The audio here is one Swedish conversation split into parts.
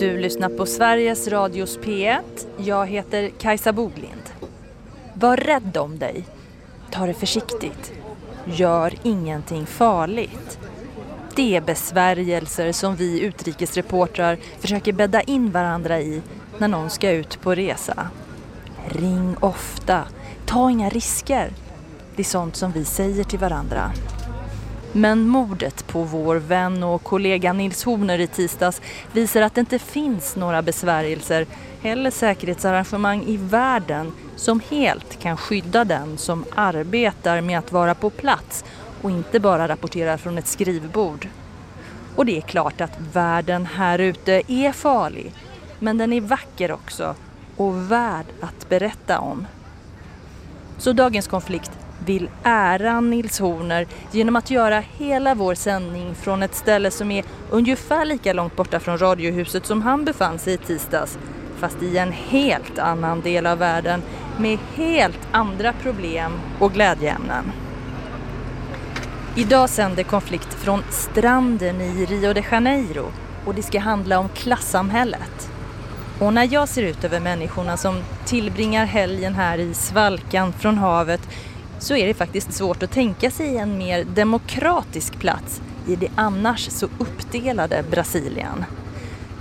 Du lyssnar på Sveriges Radios P1. Jag heter Kajsa Boglind. Var rädd om dig. Ta det försiktigt. Gör ingenting farligt. Det är besvärjelser som vi utrikesreportrar försöker bädda in varandra i när någon ska ut på resa. Ring ofta. Ta inga risker. Det är sånt som vi säger till varandra. Men mordet på vår vän och kollega Nils Horner i tisdags visar att det inte finns några besvärjelser eller säkerhetsarrangemang i världen som helt kan skydda den som arbetar med att vara på plats och inte bara rapporterar från ett skrivbord. Och det är klart att världen här ute är farlig, men den är vacker också och värd att berätta om. Så dagens konflikt vill ära Nils Horner genom att göra hela vår sändning från ett ställe som är ungefär lika långt borta från radiohuset som han befann sig i tisdags, fast i en helt annan del av världen med helt andra problem och glädjeämnen. Idag sänder konflikt från stranden i Rio de Janeiro och det ska handla om klassamhället. Och när jag ser ut över människorna som tillbringar helgen här i svalkan från havet så är det faktiskt svårt att tänka sig en mer demokratisk plats i det annars så uppdelade Brasilien.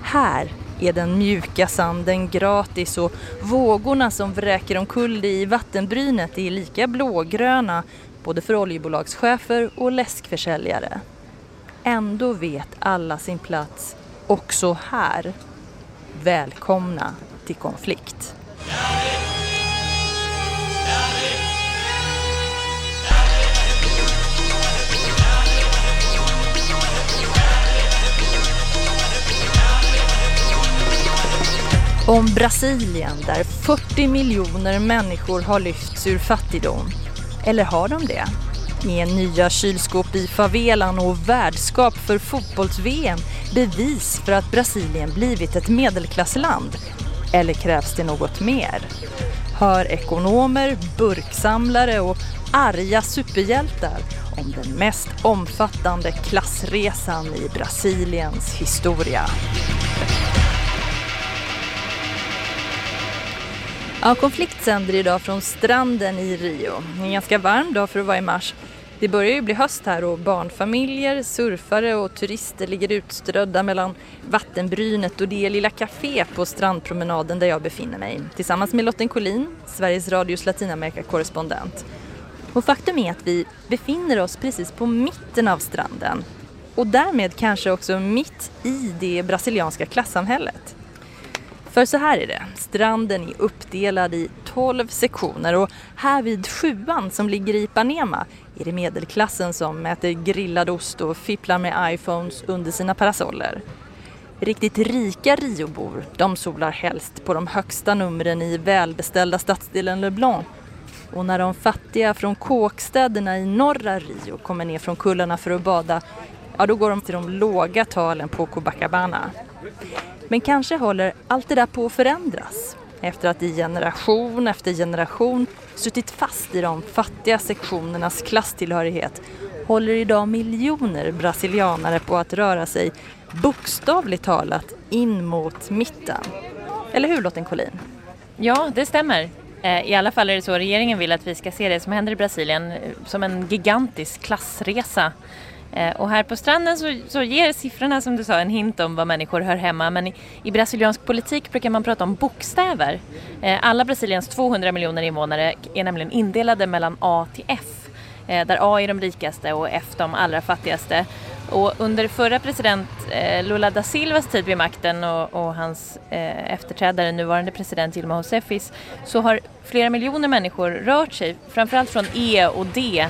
Här är den mjuka sanden gratis och vågorna som vräker omkull i vattenbrynet är lika blågröna både för oljebolagschefer och läskförsäljare. Ändå vet alla sin plats också här. Välkomna till konflikt. Om Brasilien där 40 miljoner människor har lyfts ur fattigdom. Eller har de det? Är nya kylskåp i favelan och värdskap för fotbolls-VM bevis för att Brasilien blivit ett medelklassland? Eller krävs det något mer? Hör ekonomer, burksamlare och arga superhjältar om den mest omfattande klassresan i Brasiliens historia. Ja, konflikt sänder idag från stranden i Rio. En ganska varm dag för att vara i mars. Det börjar ju bli höst här och barnfamiljer, surfare och turister ligger utströdda mellan vattenbrynet och det lilla café på strandpromenaden där jag befinner mig tillsammans med Lotten Collin, Sveriges Radios Latinamerika-korrespondent. Och faktum är att vi befinner oss precis på mitten av stranden och därmed kanske också mitt i det brasilianska klassamhället. För så här är det, stranden är uppdelad i 12 sektioner och här vid sjuan som ligger i Ipanema är det medelklassen som äter grillad ost och fipplar med iPhones under sina parasoller. Riktigt rika Riobor, de solar helst på de högsta numren i välbeställda stadsdelen LeBlanc. Och när de fattiga från kåkstäderna i norra Rio kommer ner från kullarna för att bada, ja då går de till de låga talen på Copacabana. Men kanske håller allt det där på att förändras efter att i generation efter generation suttit fast i de fattiga sektionernas klasstillhörighet håller idag miljoner brasilianare på att röra sig bokstavligt talat in mot mitten. Eller hur Lotten Collin? Ja, det stämmer. Eh, I alla fall är det så regeringen vill att vi ska se det som händer i Brasilien eh, som en gigantisk klassresa Eh, och här på stranden så, så, ger siffrorna som du sa en hint om var människor hör hemma men i, i brasiliansk politik brukar man prata om bokstäver. Eh, alla Brasiliens 200 miljoner invånare är nämligen indelade mellan A till F eh, där A är de rikaste och F de allra fattigaste. Och under förra president Lula da Silvas tid vid makten och, och hans efterträdare, nuvarande president Dilma Rousseffis, så har flera miljoner människor rört sig, framförallt från E och D,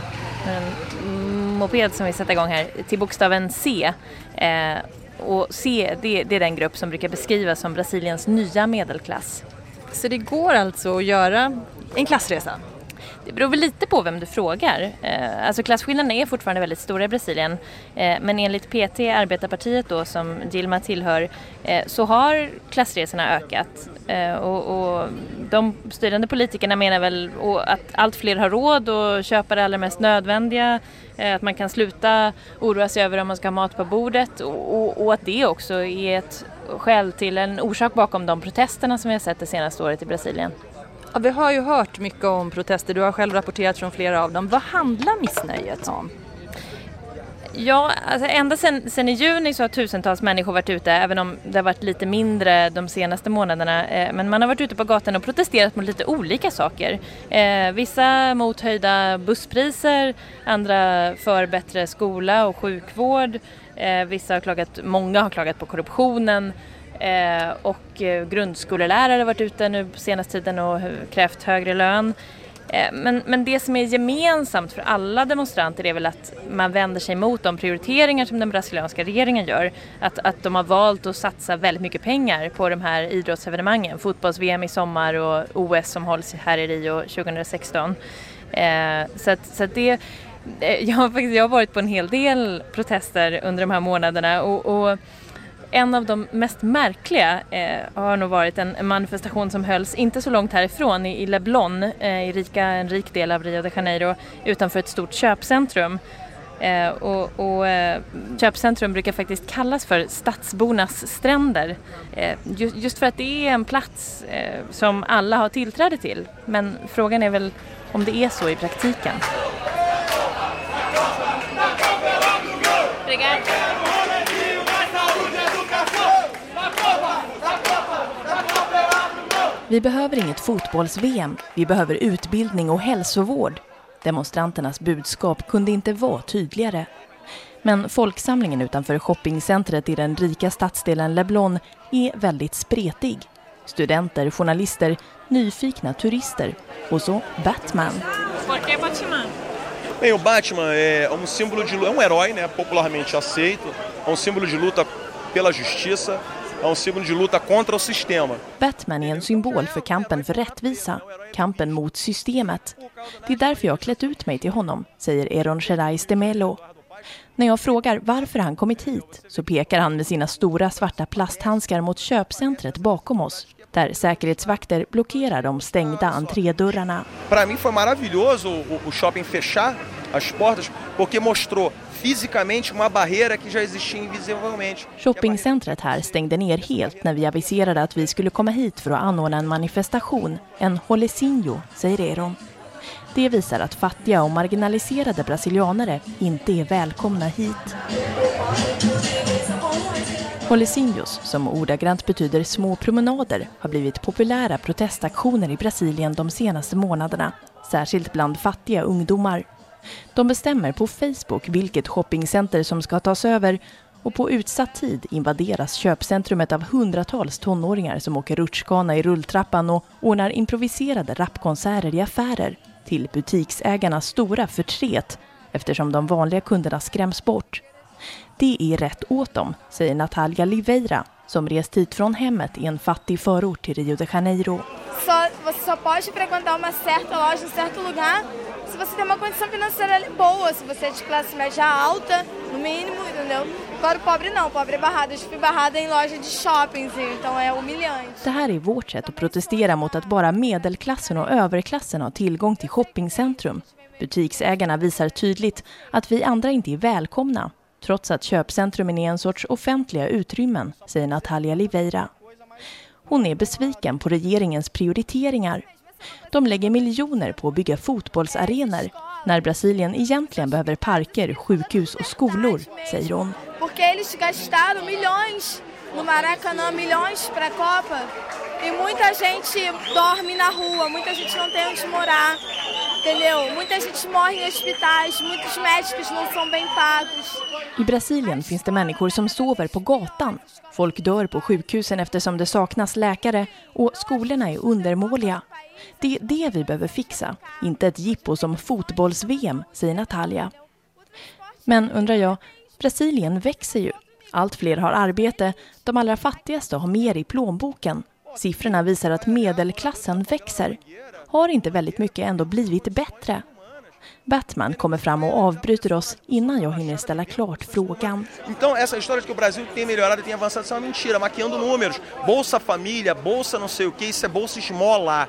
moped som vi sätter igång här till bokstaven C. Eh, och C det, det är den grupp som brukar beskrivas som Brasiliens nya medelklass. Så det går alltså att göra en klassresa? Det beror väl lite på vem du frågar. Eh, alltså klasskillnaderna är fortfarande väldigt stora i Brasilien. Eh, men enligt PT, arbetarpartiet då som Dilma tillhör, så har klassresorna ökat. Eh, och, och de styrande politikerna menar väl att allt fler har råd att köpa det allra mest nödvändiga. Eh, att man kan sluta oroa sig över om man ska ha mat på bordet och, och, och att det också är ett skäl till en orsak bakom de protesterna som vi har sett det senaste året i Brasilien. Ja, vi har ju hört mycket om protester, du har själv rapporterat från flera av dem. Vad handlar missnöjet om? Ja, alltså ända sedan, sen, i juni så har tusentals människor varit ute, även om det har varit lite mindre de senaste månaderna. Eh, men man har varit ute på gatan och protesterat mot lite olika saker. Eh, vissa mot höjda busspriser, andra för bättre skola och sjukvård. Eh, vissa har klagat, många har klagat på korruptionen. och grundskolelärare har varit ute nu på senaste tiden och krävt högre lön. Eh, men, men det som är gemensamt för alla demonstranter är väl att man vänder sig mot de prioriteringar som den brasilianska regeringen gör. Att, att de har valt att satsa väldigt mycket pengar på de här idrottsevenemangen. Fotbolls-VM i sommar och OS som hålls här i Rio 2016. Eh, så att, så att det, eh, jag, har jag har varit på en hel del protester under de här månaderna och, och en av de mest märkliga eh, har nog varit en manifestation som hölls inte så långt härifrån i, i Leblon, eh, i rika, en rik del av Rio de Janeiro, utanför ett stort köpcentrum. Eh, och, och eh, köpcentrum brukar faktiskt kallas för stadsbornas stränder. Eh, just, just, för att det är en plats eh, som alla har tillträde till. Men frågan är väl om det är så i praktiken. Vi behöver inget fotbolls-VM, vi behöver utbildning och hälsovård. Demonstranternas budskap kunde inte vara tydligare. Men folksamlingen utanför shoppingcentret i den rika stadsdelen Leblon är väldigt spretig. Studenter, journalister, nyfikna turister och så Batman. Bem, o Batman é um símbolo de é um herói, né, popularmente aceito, é um símbolo de luta pela justiça, är en um symbol de luta contra system. Batman är en symbol för kampen för rättvisa, kampen mot systemet. Det är därför jag har klätt ut mig till honom, säger Eron Sherais de Mello. När jag frågar varför han kommit hit så pekar han med sina stora svarta plasthandskar mot köpcentret bakom oss där säkerhetsvakter blockerar de stängda entrédörrarna. Para mim foi maravilhoso o, shopping fechar as portas porque mostrou fisicamente uma barreira que já existia invisivelmente. Shoppingcentret här stängde ner helt när vi aviserade att vi skulle komma hit för att anordna en manifestation, en Holesinho, säger Eron. Det visar att fattiga och marginaliserade brasilianare inte är välkomna hit. Holesinhos, som ordagrant betyder små promenader, har blivit populära protestaktioner i Brasilien de senaste månaderna, särskilt bland fattiga ungdomar. De bestämmer på Facebook vilket shoppingcenter som ska tas över och på utsatt tid invaderas köpcentrumet av hundratals tonåringar som åker rutschkana i rulltrappan och ordnar improviserade rapkonserter i affärer till butiksägarnas stora förtret eftersom de vanliga kunderna skräms bort. Det är rätt åt dem, säger Natalia Liveira som rest hit från hemmet i en fattig förort till Rio de Janeiro. Só, você só pode frequentar uma certa loja em certo lugar se você tem uma condição financeira boa, se você é de classe média alta, no mínimo, entendeu? Agora o pobre não, o pobre är barrado. Jag fui barrada i loja de shopping, então är humilhante. Det här är vårt sätt att protestera mot att bara medelklassen och överklassen har tillgång till shoppingcentrum. Butiksägarna visar tydligt att vi andra inte är välkomna trots att köpcentrumen är en sorts offentliga utrymmen, säger Natalia Liveira. Hon är besviken på regeringens prioriteringar. De lägger miljoner på att bygga fotbollsarenor när Brasilien egentligen behöver parker, sjukhus och skolor, säger hon. Porque eles gastaram milhões no Maracanã, milhões para a Copa. E muita gente dorme na rua, muita gente não tem onde morar, entendeu? Muita gente morre em hospitais, muitos médicos não são bem pagos. I Brasilien finns det människor som sover på gatan. Folk dör på sjukhusen eftersom det saknas läkare och skolorna är undermåliga. Det är det vi behöver fixa, inte ett jippo som fotbolls-VM, säger Natalia. Men undrar jag, Brasilien växer ju. Allt fler har arbete, de allra fattigaste har mer i plånboken. Siffrorna visar att medelklassen växer. Har inte väldigt mycket ändå blivit bättre? Batman kommer fram och avbryter oss innan jag hinner ställa klart frågan. Então essa história de que o Brasil tem melhorado tem avançado é uma mentira, maquiando números. Bolsa Família, Bolsa não sei o que, isso é Bolsa Esmola.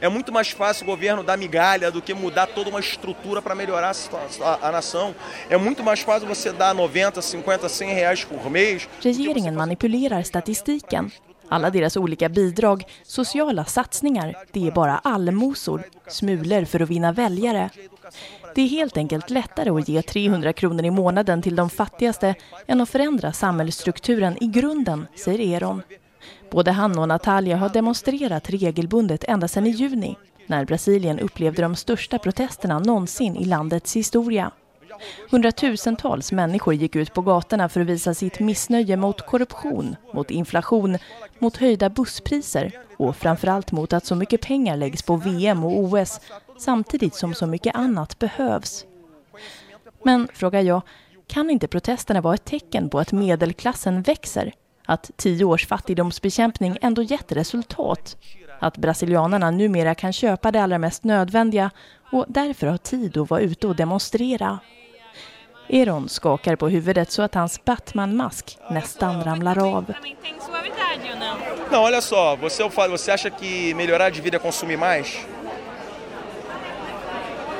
É muito mais fácil o governo dar migalha do que mudar toda uma estrutura para melhorar a, a, a, nação. É muito mais fácil você dar 90, 50, 100 reais por mês. Regeringen manipulerar statistiken. Alla deras olika bidrag, sociala satsningar, det är bara allmosor, smulor för att vinna väljare. Det är helt enkelt lättare att ge 300 kronor i månaden till de fattigaste än att förändra samhällsstrukturen i grunden, säger Eron. Både han och Natalia har demonstrerat regelbundet ända sedan i juni när Brasilien upplevde de största protesterna någonsin i landets historia. Hundratusentals människor gick ut på gatorna för att visa sitt missnöje mot korruption, mot inflation, mot höjda busspriser och framförallt mot att så mycket pengar läggs på VM och OS samtidigt som så mycket annat behövs. Men, frågar jag, kan inte protesterna vara ett tecken på att medelklassen växer? Att tio års fattigdomsbekämpning ändå gett resultat? Att brasilianerna numera kan köpa det allra mest nödvändiga och därför har tid att vara ute och demonstrera? Eron skakar på huvudet så att hans Batman-mask nästan ramlar av. Não, olha só, você, você acha que melhorar de vida é consumir mais?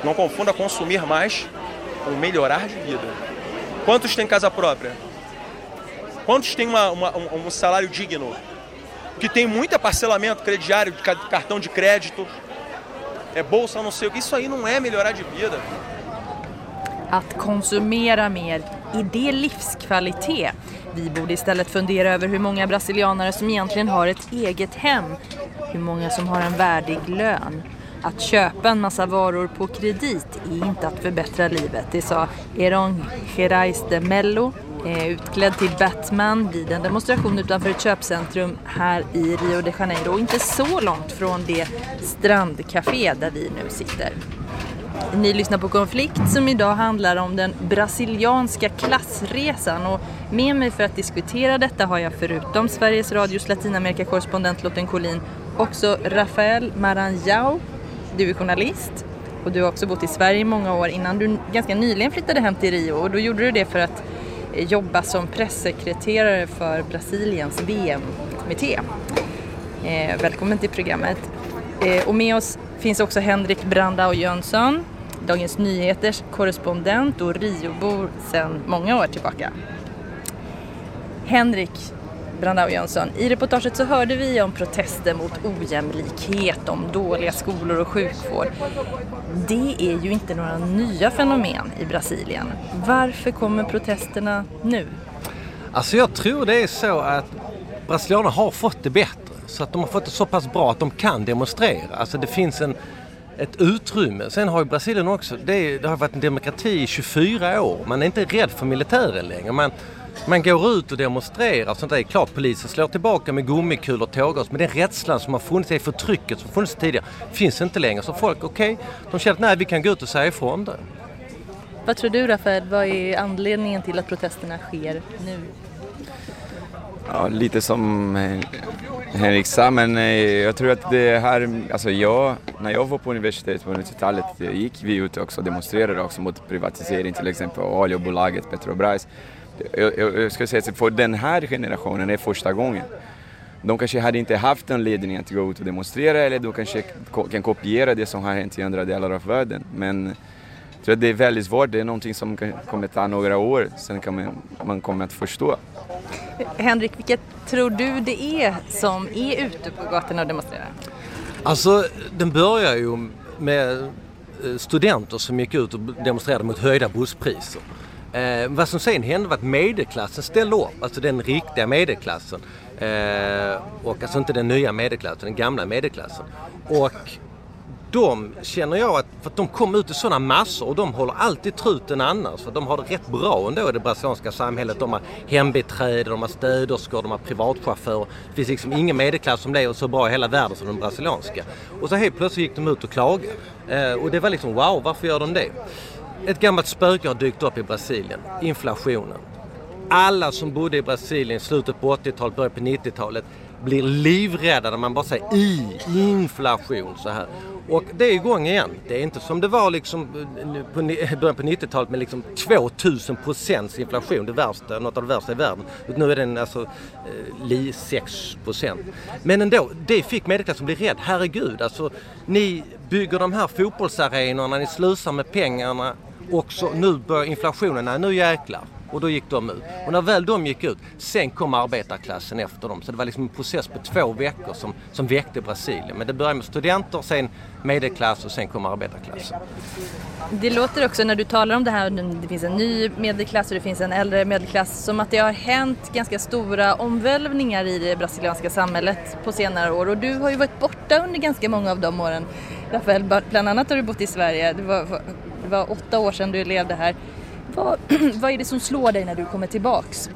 Não confunda consumir mais com melhorar de vida. Quantos têm casa própria? Quantos têm uma, uma, um, um salário digno? Que tem muita parcelamento crediário, cartão de crédito, é bolsa, não sei o que. Isso aí não é melhorar de vida. Att konsumera mer, är det livskvalitet? Vi borde istället fundera över hur många brasilianare som egentligen har ett eget hem. Hur många som har en värdig lön. Att köpa en massa varor på kredit är inte att förbättra livet, det sa Eron Gerais de Mello, eh, utklädd till Batman vid en demonstration utanför ett köpcentrum här i Rio de Janeiro, inte så långt från det strandcafé där vi nu sitter. Ni lyssnar på Konflikt som idag handlar om den brasilianska klassresan och med mig för att diskutera detta har jag förutom Sveriges Radios Latinamerikakorrespondent Lotten Collin också Rafael Maranhão. Du är journalist och du har också bott i Sverige i många år innan du ganska nyligen flyttade hem till Rio och då gjorde du det för att eh, jobba som pressekreterare för Brasiliens VM-kommitté. Eh, välkommen till programmet. Eh, och med oss finns också Henrik Brandao Jönsson, Dagens Nyheters korrespondent och Riobor sedan många år tillbaka. Henrik Brandao Jönsson, i reportaget så hörde vi om protester mot ojämlikhet, om dåliga skolor och sjukvård. Det är ju inte några nya fenomen i Brasilien. Varför kommer protesterna nu? Alltså jag tror det är så att brasilianerna har fått det bättre. Så att de har fått det så pass bra att de kan demonstrera. Alltså det finns en, ett utrymme. Sen har ju Brasilien också, det, det har varit en demokrati i 24 år. Man är inte rädd för militären längre. Man, man går ut och demonstrerar sånt där. Det är klart polisen slår tillbaka med gummikulor och tårgas. Men den rädslan som har funnits, det förtrycket som funnits tidigare, finns inte längre. Så folk, okej, okay, de känner att nej, vi kan gå ut och säga ifrån det. Vad tror du Rafael, vad är anledningen till att protesterna sker nu? Ja, lite som eh, Henrik sa, men eh, jag tror att det här, alltså jag, när jag var på universitetet på 90-talet eh, gick vi ut också och demonstrerade också mot privatisering, till exempel oljebolaget Petrobras. Jag, jag, jag skulle säga att för den här generationen är det första gången. De kanske hade inte haft en ledning att gå ut och demonstrera eller de kanske kan kopiera det som har hänt i andra delar av världen. Men att det är väldigt svårt, det är någonting som kommer ta några år, sen kan man, man kommer att förstå. Henrik, vilka tror du det är som är ute på gatorna och demonstrerar? Alltså, den börjar ju med eh, studenter som gick ut och demonstrerade mot höjda busspriser. Eh, vad som sen hände var att medelklassen ställde upp, alltså den riktiga medelklassen. Eh, och alltså inte den nya medelklassen, den gamla medelklassen. Och de känner jag att, för att de kom ut i sådana massor och de håller alltid truten annars. För de har det rätt bra ändå i det brasilianska samhället. De har hembiträden, de har städerskor, de har privatchaufförer. Det finns liksom ingen medelklass som lever så bra i hela världen som den brasilianska. Och så helt plötsligt gick de ut och klagade. Eh, och det var liksom wow, varför gör de det? Ett gammalt spöke har dykt upp i Brasilien, inflationen. alla som bodde i Brasilien i slutet på 80-talet, början på 90-talet blir livrädda när man bara säger i, inflation så här. Och det är igång igen. Det är inte som det var liksom eh, på början på 90-talet med liksom 2000 procents inflation, det värsta, något av det värsta i världen. Nu är den alltså eh, 6 procent. Men ändå, det fick medelklassen bli rädd. Herregud, alltså ni bygger de här fotbollsarenorna, ni slösar med pengarna och så nu börjar inflationen, nej nu jäklar. Och då gick de ut. Och när väl de gick ut, sen kom arbetarklassen efter dem. Så det var liksom en process på två veckor som, som väckte Brasilien. Men det började med studenter, sen medelklass och sen kom arbetarklassen. Det låter också när du talar om det här, det finns en ny medelklass och det finns en äldre medelklass, som att det har hänt ganska stora omvälvningar i det brasilianska samhället på senare år. Och du har ju varit borta under ganska många av de åren. Rafael, bland annat har du bott i Sverige. Det var, det var åtta år sedan du levde här. Vad, vad är det som slår dig när du kommer tillbaks?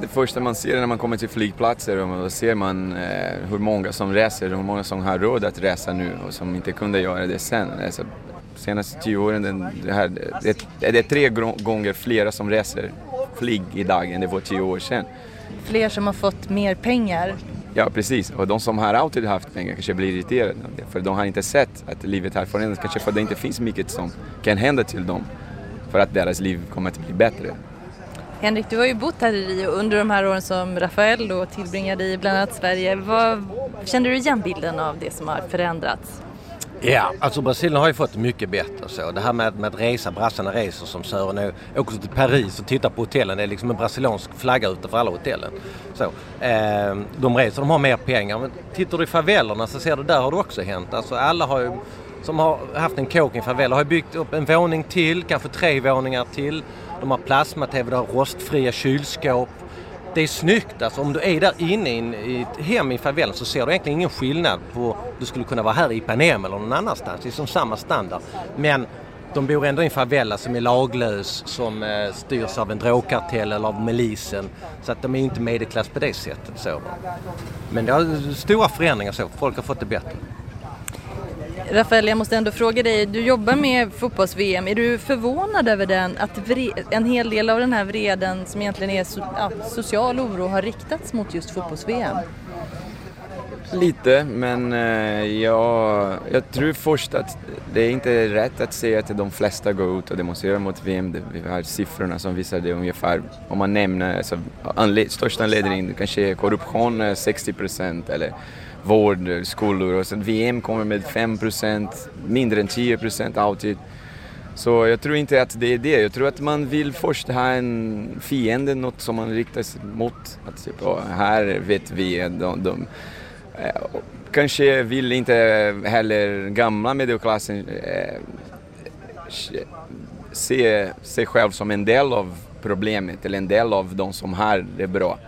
Det första man ser när man kommer till flygplatser, och då ser man eh, hur många som reser, hur många som har råd att resa nu och som inte kunde göra det sen. Alltså, senaste tio åren, det, här, det, det är tre gånger flera som reser flyg idag än det var tio år sedan. Fler som har fått mer pengar? Ja, precis. Och de som har alltid haft pengar kanske blir irriterade. För de har inte sett att livet har förändrats, kanske för att det inte finns mycket som kan hända till dem för att deras liv kommer att bli bättre. Henrik, du har ju bott här i Rio under de här åren som Rafael då tillbringade i bland annat Sverige. Vad, känner du igen bilden av det som har förändrats? Ja, alltså Brasilien har ju fått mycket bättre så. Det här med, med att resa, brassarna reser som Sören nu, åker till Paris och tittar på hotellen. Det är liksom en brasiliansk flagga ute för alla hotellen. Så, eh, de reser, de har mer pengar. Men tittar du i favellerna så ser du, där har det också hänt. Alltså alla har ju som har haft en kåk i en favela har byggt upp en våning till, kanske tre våningar till. De har plasma-tv, de har rostfria kylskåp. Det är snyggt alltså. Om du är där inne i ett hem i favelan så ser du egentligen ingen skillnad på du skulle kunna vara här i Ipanema eller någon annanstans. Det är som samma standard. Men de bor ändå i en favela alltså, som är laglös, som eh, styrs av en drogkartell eller av milisen. Så att de är inte medelklass på det sättet. Så. Men det har stora förändringar så. Folk har fått det bättre. Rafael, jag måste ändå fråga dig, du jobbar med fotbolls-VM. Är du förvånad över den, att en hel del av den här vreden som egentligen är so ja, social oro har riktats mot just fotbolls-VM? Lite, men eh, jag, jag tror först att det är inte rätt att säga att de flesta går ut och demonstrerar mot VM. Vi har siffrorna som visar det ungefär. Om man nämner alltså, anled största anledningen kanske korruption eh, 60 procent eller vård, skolor och sen VM kommer med 5% mindre än 10% alltid. Så jag tror inte att det är det. Jag tror att man vill först ha en fiende, något som man riktar sig mot. Att typ, här vet vi, de, de eh, kanske vill inte heller gamla medelklassen eh, se sig själv som en del av problemet eller en del av de som har det bra.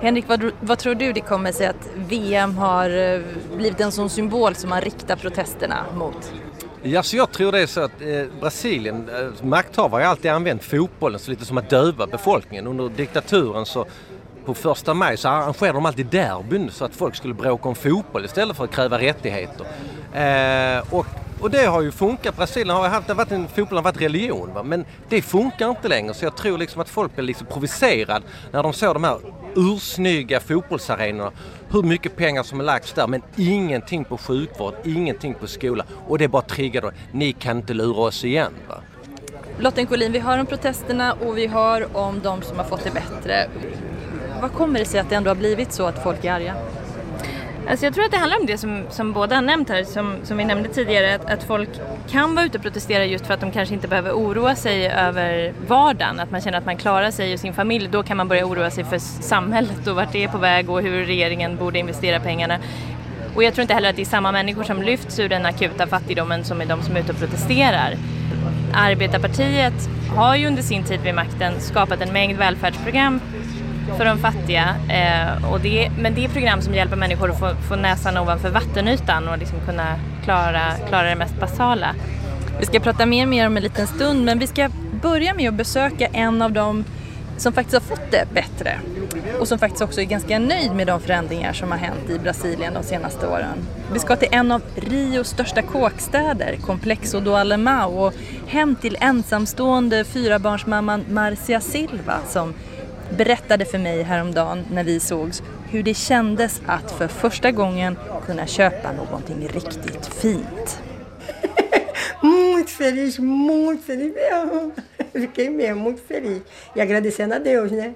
Henrik, vad, vad, tror du det kommer sig att VM har eh, blivit en sån symbol som man riktar protesterna mot? Ja, så jag tror det är så att eh, Brasilien, eh, makthavare har alltid använt fotbollen så lite som att döva befolkningen. Under diktaturen så på första maj så arrangerade de alltid derbyn så att folk skulle bråka om fotboll istället för att kräva rättigheter. Eh, och och det har ju funkat. Brasilien har haft, det har varit en, fotbollen har varit religion. Va? Men det funkar inte längre. Så jag tror liksom att folk blir liksom provocerade när de såg de här ursnygga fotbollsarenorna. Hur mycket pengar som har lagts där men ingenting på sjukvård, ingenting på skola. Och det bara triggade Ni kan inte lura oss igen. Va? Lotten Collin, vi hör om protesterna och vi hör om de som har fått det bättre. Vad kommer det sig att det ändå har blivit så att folk är arga? Alltså jag tror att det handlar om det som, som båda har nämnt här, som, som vi nämnde tidigare, att, att folk kan vara ute och protestera just för att de kanske inte behöver oroa sig över vardagen, att man känner att man klarar sig och sin familj. Då kan man börja oroa sig för samhället och vart det är på väg och hur regeringen borde investera pengarna. Och jag tror inte heller att det är samma människor som lyfts ur den akuta fattigdomen som är de som är ute och protesterar. Arbetarpartiet har ju under sin tid vid makten skapat en mängd välfärdsprogram för de fattiga. Eh, och det, men det är program som hjälper människor att få, få näsan ovanför vattenytan och liksom kunna klara, klara det mest basala. Vi ska prata mer och mer om en liten stund men vi ska börja med att besöka en av de som faktiskt har fått det bättre och som faktiskt också är ganska nöjd med de förändringar som har hänt i Brasilien de senaste åren. Vi ska till en av Rios största kåkstäder, Complexo do Alemão och hem till ensamstående fyrabarnsmamman Marcia Silva som berättade för mig häromdagen när vi sågs hur det kändes att för första gången kunna köpa någonting riktigt fint. muito feliz, muito feliz mesmo. Fiquei mesmo muito feliz. E agradecendo a Deus, né?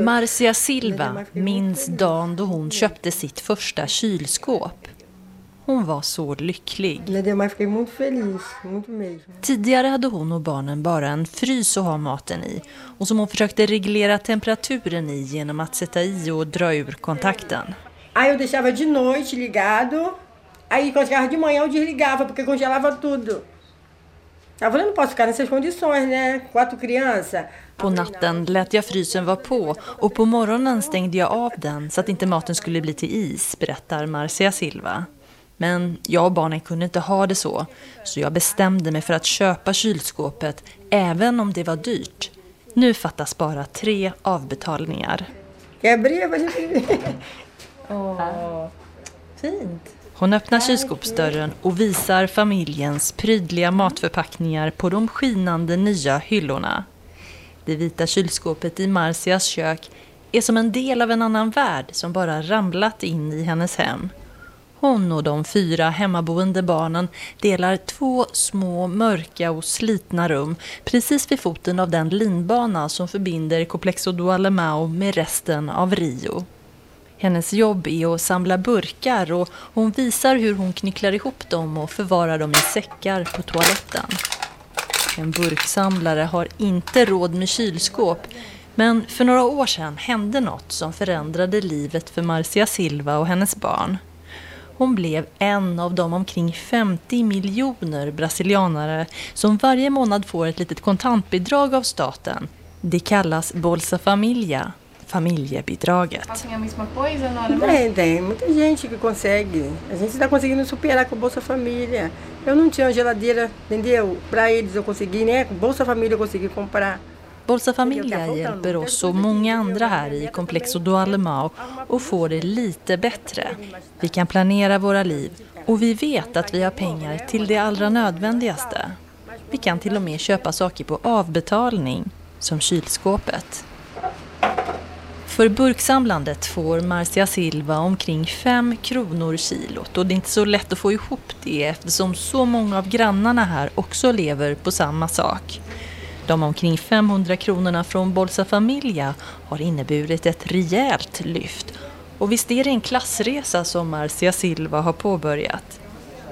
Marcia Silva minns dagen då hon köpte sitt första kylskåp. Hon var så lycklig. Tidigare hade hon och barnen bara en frys att ha maten i och som hon försökte reglera temperaturen i genom att sätta i och dra ur kontakten. Aí eu deixava de noite ligado, aí quando chegava de manhã eu desligava porque congelava tudo. Jag falei, não posso ficar nessas condições, né? Quatro crianças. På natten lät jag frysen vara på och på morgonen stängde jag av den så att inte maten skulle bli till is, berättar Marcia Silva. Men jag och barnen kunde inte ha det så, så jag bestämde mig för att köpa kylskåpet även om det var dyrt. Nu fattas bara tre avbetalningar. Jag brev. Åh, fint. Hon öppnar kylskåpsdörren och visar familjens prydliga matförpackningar på de skinande nya hyllorna. Det vita kylskåpet i Marcias kök är som en del av en annan värld som bara ramlat in i hennes hem. Hon och de fyra hemmaboende barnen delar två små, mörka och slitna rum precis vid foten av den linbana som förbinder Complexo do Alemão med resten av Rio. Hennes jobb är att samla burkar och hon visar hur hon knycklar ihop dem och förvarar dem i säckar på toaletten. En burksamlare har inte råd med kylskåp men för några år sedan hände något som förändrade livet för Marcia Silva och hennes barn. Hon blev en av de omkring 50 miljoner brasilianare som varje månad får ett litet kontantbidrag av staten. Det kallas Bolsa Familia, familjebidraget. Tem, tem. Muita gente que consegue. A gente está conseguindo superar com Bolsa Família. Eu não tinha geladeira, entendeu? Para eles eu consegui, né? Com Bolsa Família eu consegui comprar. Bolsa Familia hjälper oss och många andra här i Complexo do Alemão att få det lite bättre. Vi kan planera våra liv och vi vet att vi har pengar till det allra nödvändigaste. Vi kan till och med köpa saker på avbetalning, som kylskåpet. För burksamlandet får Marcia Silva omkring 5 kronor kilot och det är inte så lätt att få ihop det eftersom så många av grannarna här också lever på samma sak. De omkring 500 kronorna från Bolsa Familia har inneburit ett rejält lyft. Och visst är det en klassresa som Marcia Silva har påbörjat.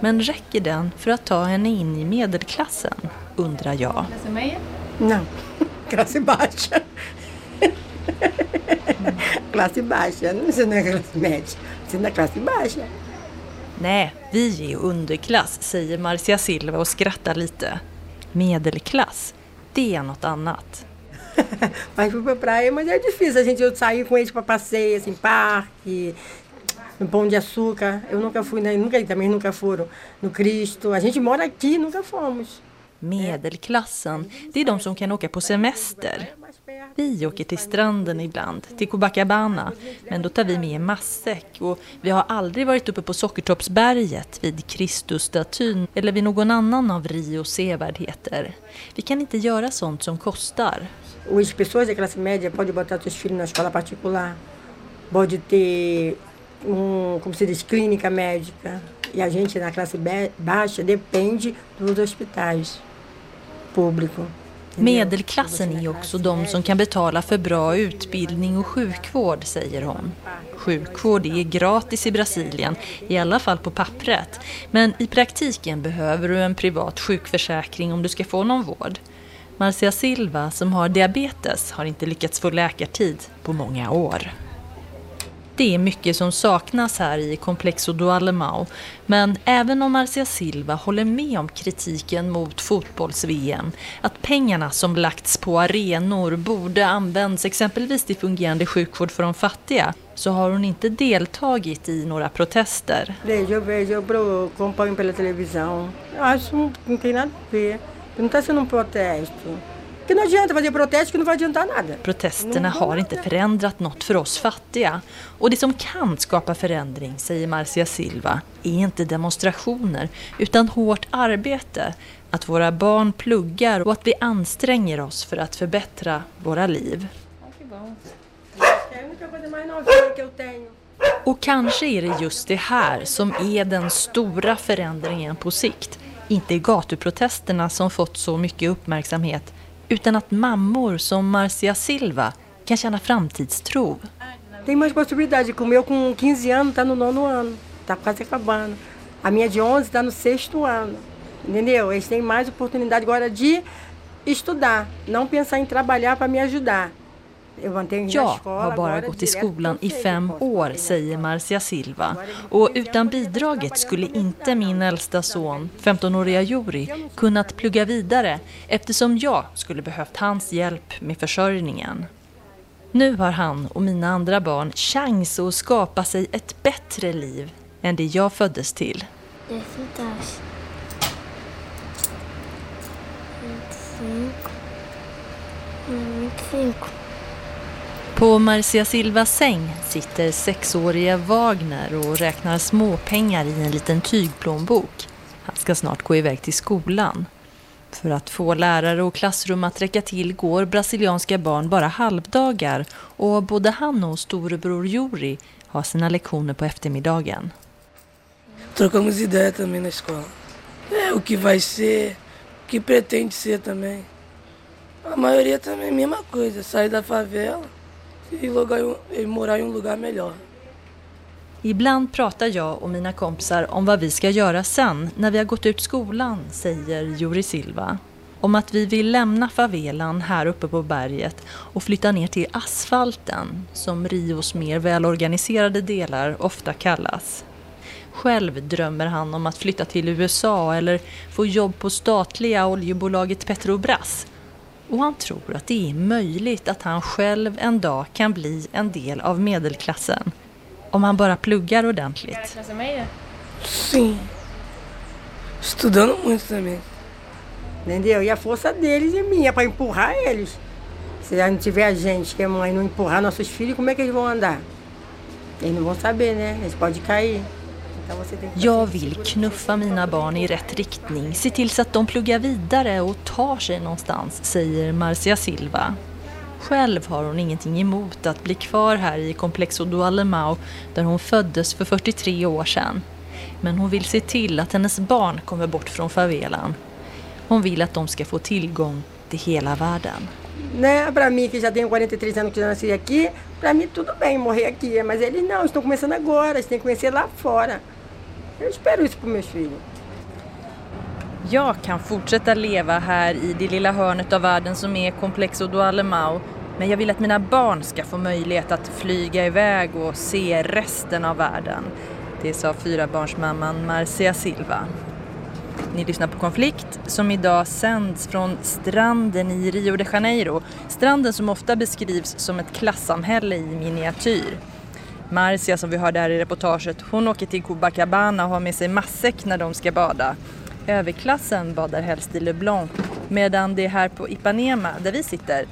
Men räcker den för att ta henne in i medelklassen, undrar jag. Não, classe baixa. baixa. Média. Baixa. Nej, vi är underklass, säger Marcia Silva och skrattar lite. Medelklass, det är något annat. Mas fui pra praia, mas é difícil a gente eu sair com eles para passeio, assim, parque, no Pão de Açúcar. Eu nunca fui, né? nunca, também nunca foram. No Cristo. A gente mora aqui, nunca fomos. Medelklassen, det är de som kan åka på semester. Vi åker till stranden ibland, till Copacabana, men då tar vi med en matsäck och vi har aldrig varit uppe på Sockertoppsberget vid Kristusstatyn eller vid någon annan av Rios sevärdheter. Vi kan inte göra sånt som kostar. As pessoas da classe média podem botar seus filhos na escola particular, pode ter um, como se diz, clínica médica. E a gente na classe ba- baixa depende dos hospitais públicos. Mm. Medelklassen är också de som kan betala för bra utbildning och sjukvård, säger hon. Sjukvård är gratis i Brasilien, i alla fall på pappret. Men i praktiken behöver du en privat sjukförsäkring om du ska få någon vård. Marcia Silva, som har diabetes, har inte lyckats få läkartid på många år. Det är mycket som saknas här i Complexo do Alemão. Men även om Marcia Silva håller med om kritiken mot fotbolls-VM, att pengarna som lagts på arenor borde använts exempelvis till fungerande sjukvård för de fattiga, så har hon inte deltagit i några protester. Vejo, vejo, eu acompanho pela televisão. Acho que não tem nada a ver. Não está sendo um protesto. Que não adianta fazer protesto que não vai adiantar nada. Protesterna har inte förändrat något för oss fattiga. Och det som kan skapa förändring, säger Marcia Silva, är inte demonstrationer utan hårt arbete. Att våra barn pluggar och att vi anstränger oss för att förbättra våra liv. Och kanske är det just det här som är den stora förändringen på sikt. Inte gatuprotesterna som fått så mycket uppmärksamhet utan att mammor som Marcia Silva kan känna framtidstro. Tem mais possibilidade. O meu com 15 anos está no nono ano, está quase acabando. A minha de 11 está no sexto ano, entendeu? Eles têm mais oportunidade agora de estudar, não pensar em trabalhar para me ajudar. Jag har bara gått i skolan i fem år, säger Marcia Silva. Och utan bidraget skulle inte min äldsta son, 15-åriga Juri, kunnat plugga vidare eftersom jag skulle behövt hans hjälp med försörjningen. Nu har han och mina andra barn chans att skapa sig ett bättre liv än det jag föddes till. På Marcia Silvas säng sitter sexåriga Wagner och räknar småpengar i en liten tygplånbok. Han ska snart gå iväg till skolan. För att få lärare och klassrum att räcka till går brasilianska barn bara halvdagar och både han och storebror Juri har sina lektioner på eftermiddagen. Trocamos ideia também na escola. É, o que vai ser, o que pretende ser também. A maioria também mesma coisa, sair da favela e, lugar, e morar em um lugar melhor. Ibland pratar jag och mina kompisar om vad vi ska göra sen när vi har gått ut skolan, säger Juri Silva. Om att vi vill lämna favelan här uppe på berget och flytta ner till asfalten, som Rios mer välorganiserade delar ofta kallas. Själv drömmer han om att flytta till USA eller få jobb på statliga oljebolaget Petrobras och han tror att det är möjligt att han själv en dag kan bli en del av medelklassen. Om han bara pluggar ordentligt. Sim. Estudando muito também. Entendeu? E a força deles e minha para empurrar eles. Se não tiver a gente, que é mãe, não empurrar nossos filhos, como é que eles vão andar? Eles não vão saber, né? Eles podem cair. Jag vill knuffa mina barn i rätt riktning, se till så att de pluggar vidare och tar sig någonstans, säger Marcia Silva. Själv har hon ingenting emot att bli kvar här i Complexo do Alemão där hon föddes för 43 år sedan. Men hon vill se till att hennes barn kommer bort från favelan. Hon vill att de ska få tillgång till hela världen. Né, para mim que já tenho 43 anos que já nasci aqui, para mim tudo bem morrer aqui, mas eles não, estão começando agora, eles têm que conhecer lá fora. Jag espero isso på meus filhos. Jag kan fortsätta leva här i det lilla hörnet av världen som är Complexo do Alemão men jag vill att mina barn ska få möjlighet att flyga iväg och se resten av världen. Det sa fyrabarnsmamman Marcia Silva. Ni lyssnar på Konflikt som idag sänds från stranden i Rio de Janeiro. Stranden som ofta beskrivs som ett klassamhälle i miniatyr. Marcia som vi hörde här i reportaget, hon åker till Copacabana och har med sig matsäck när de ska bada. Överklassen badar helst i LeBlanc medan det här på Ipanema där vi sitter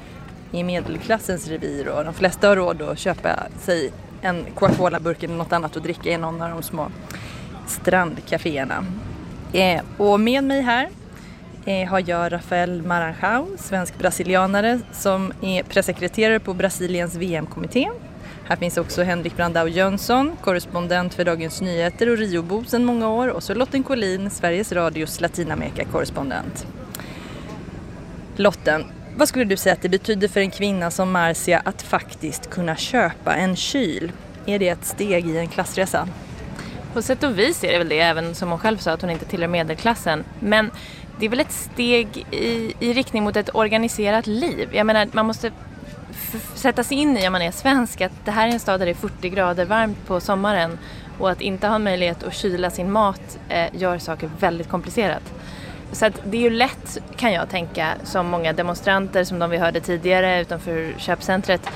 i medelklassens revir och de flesta har råd att köpa sig en Coca-Cola-burk eller något annat att dricka i någon av de små strandcaféerna. Eh, och med mig här eh, har jag Rafael Maranjao, svensk brasilianare som är pressekreterare på Brasiliens VM-kommitté här finns också Henrik Brandau Jönsson, korrespondent för Dagens Nyheter och Riobo sedan många år och så Lotten Collin, Sveriges Radios Latinamerika-korrespondent. Lotten, vad skulle du säga att det betyder för en kvinna som Marcia att faktiskt kunna köpa en kyl? Är det ett steg i en klassresa? På sätt och vis är det väl det, även som hon själv sa att hon inte tillhör medelklassen. Men det är väl ett steg i, i riktning mot ett organiserat liv. Jag menar, man måste sätta sig in i om man är svensk att det här är en stad där det är 40 grader varmt på sommaren och att inte ha möjlighet att kyla sin mat eh, gör saker väldigt komplicerat. Så att det är ju lätt kan jag tänka som många demonstranter som de vi hörde tidigare utanför köpcentret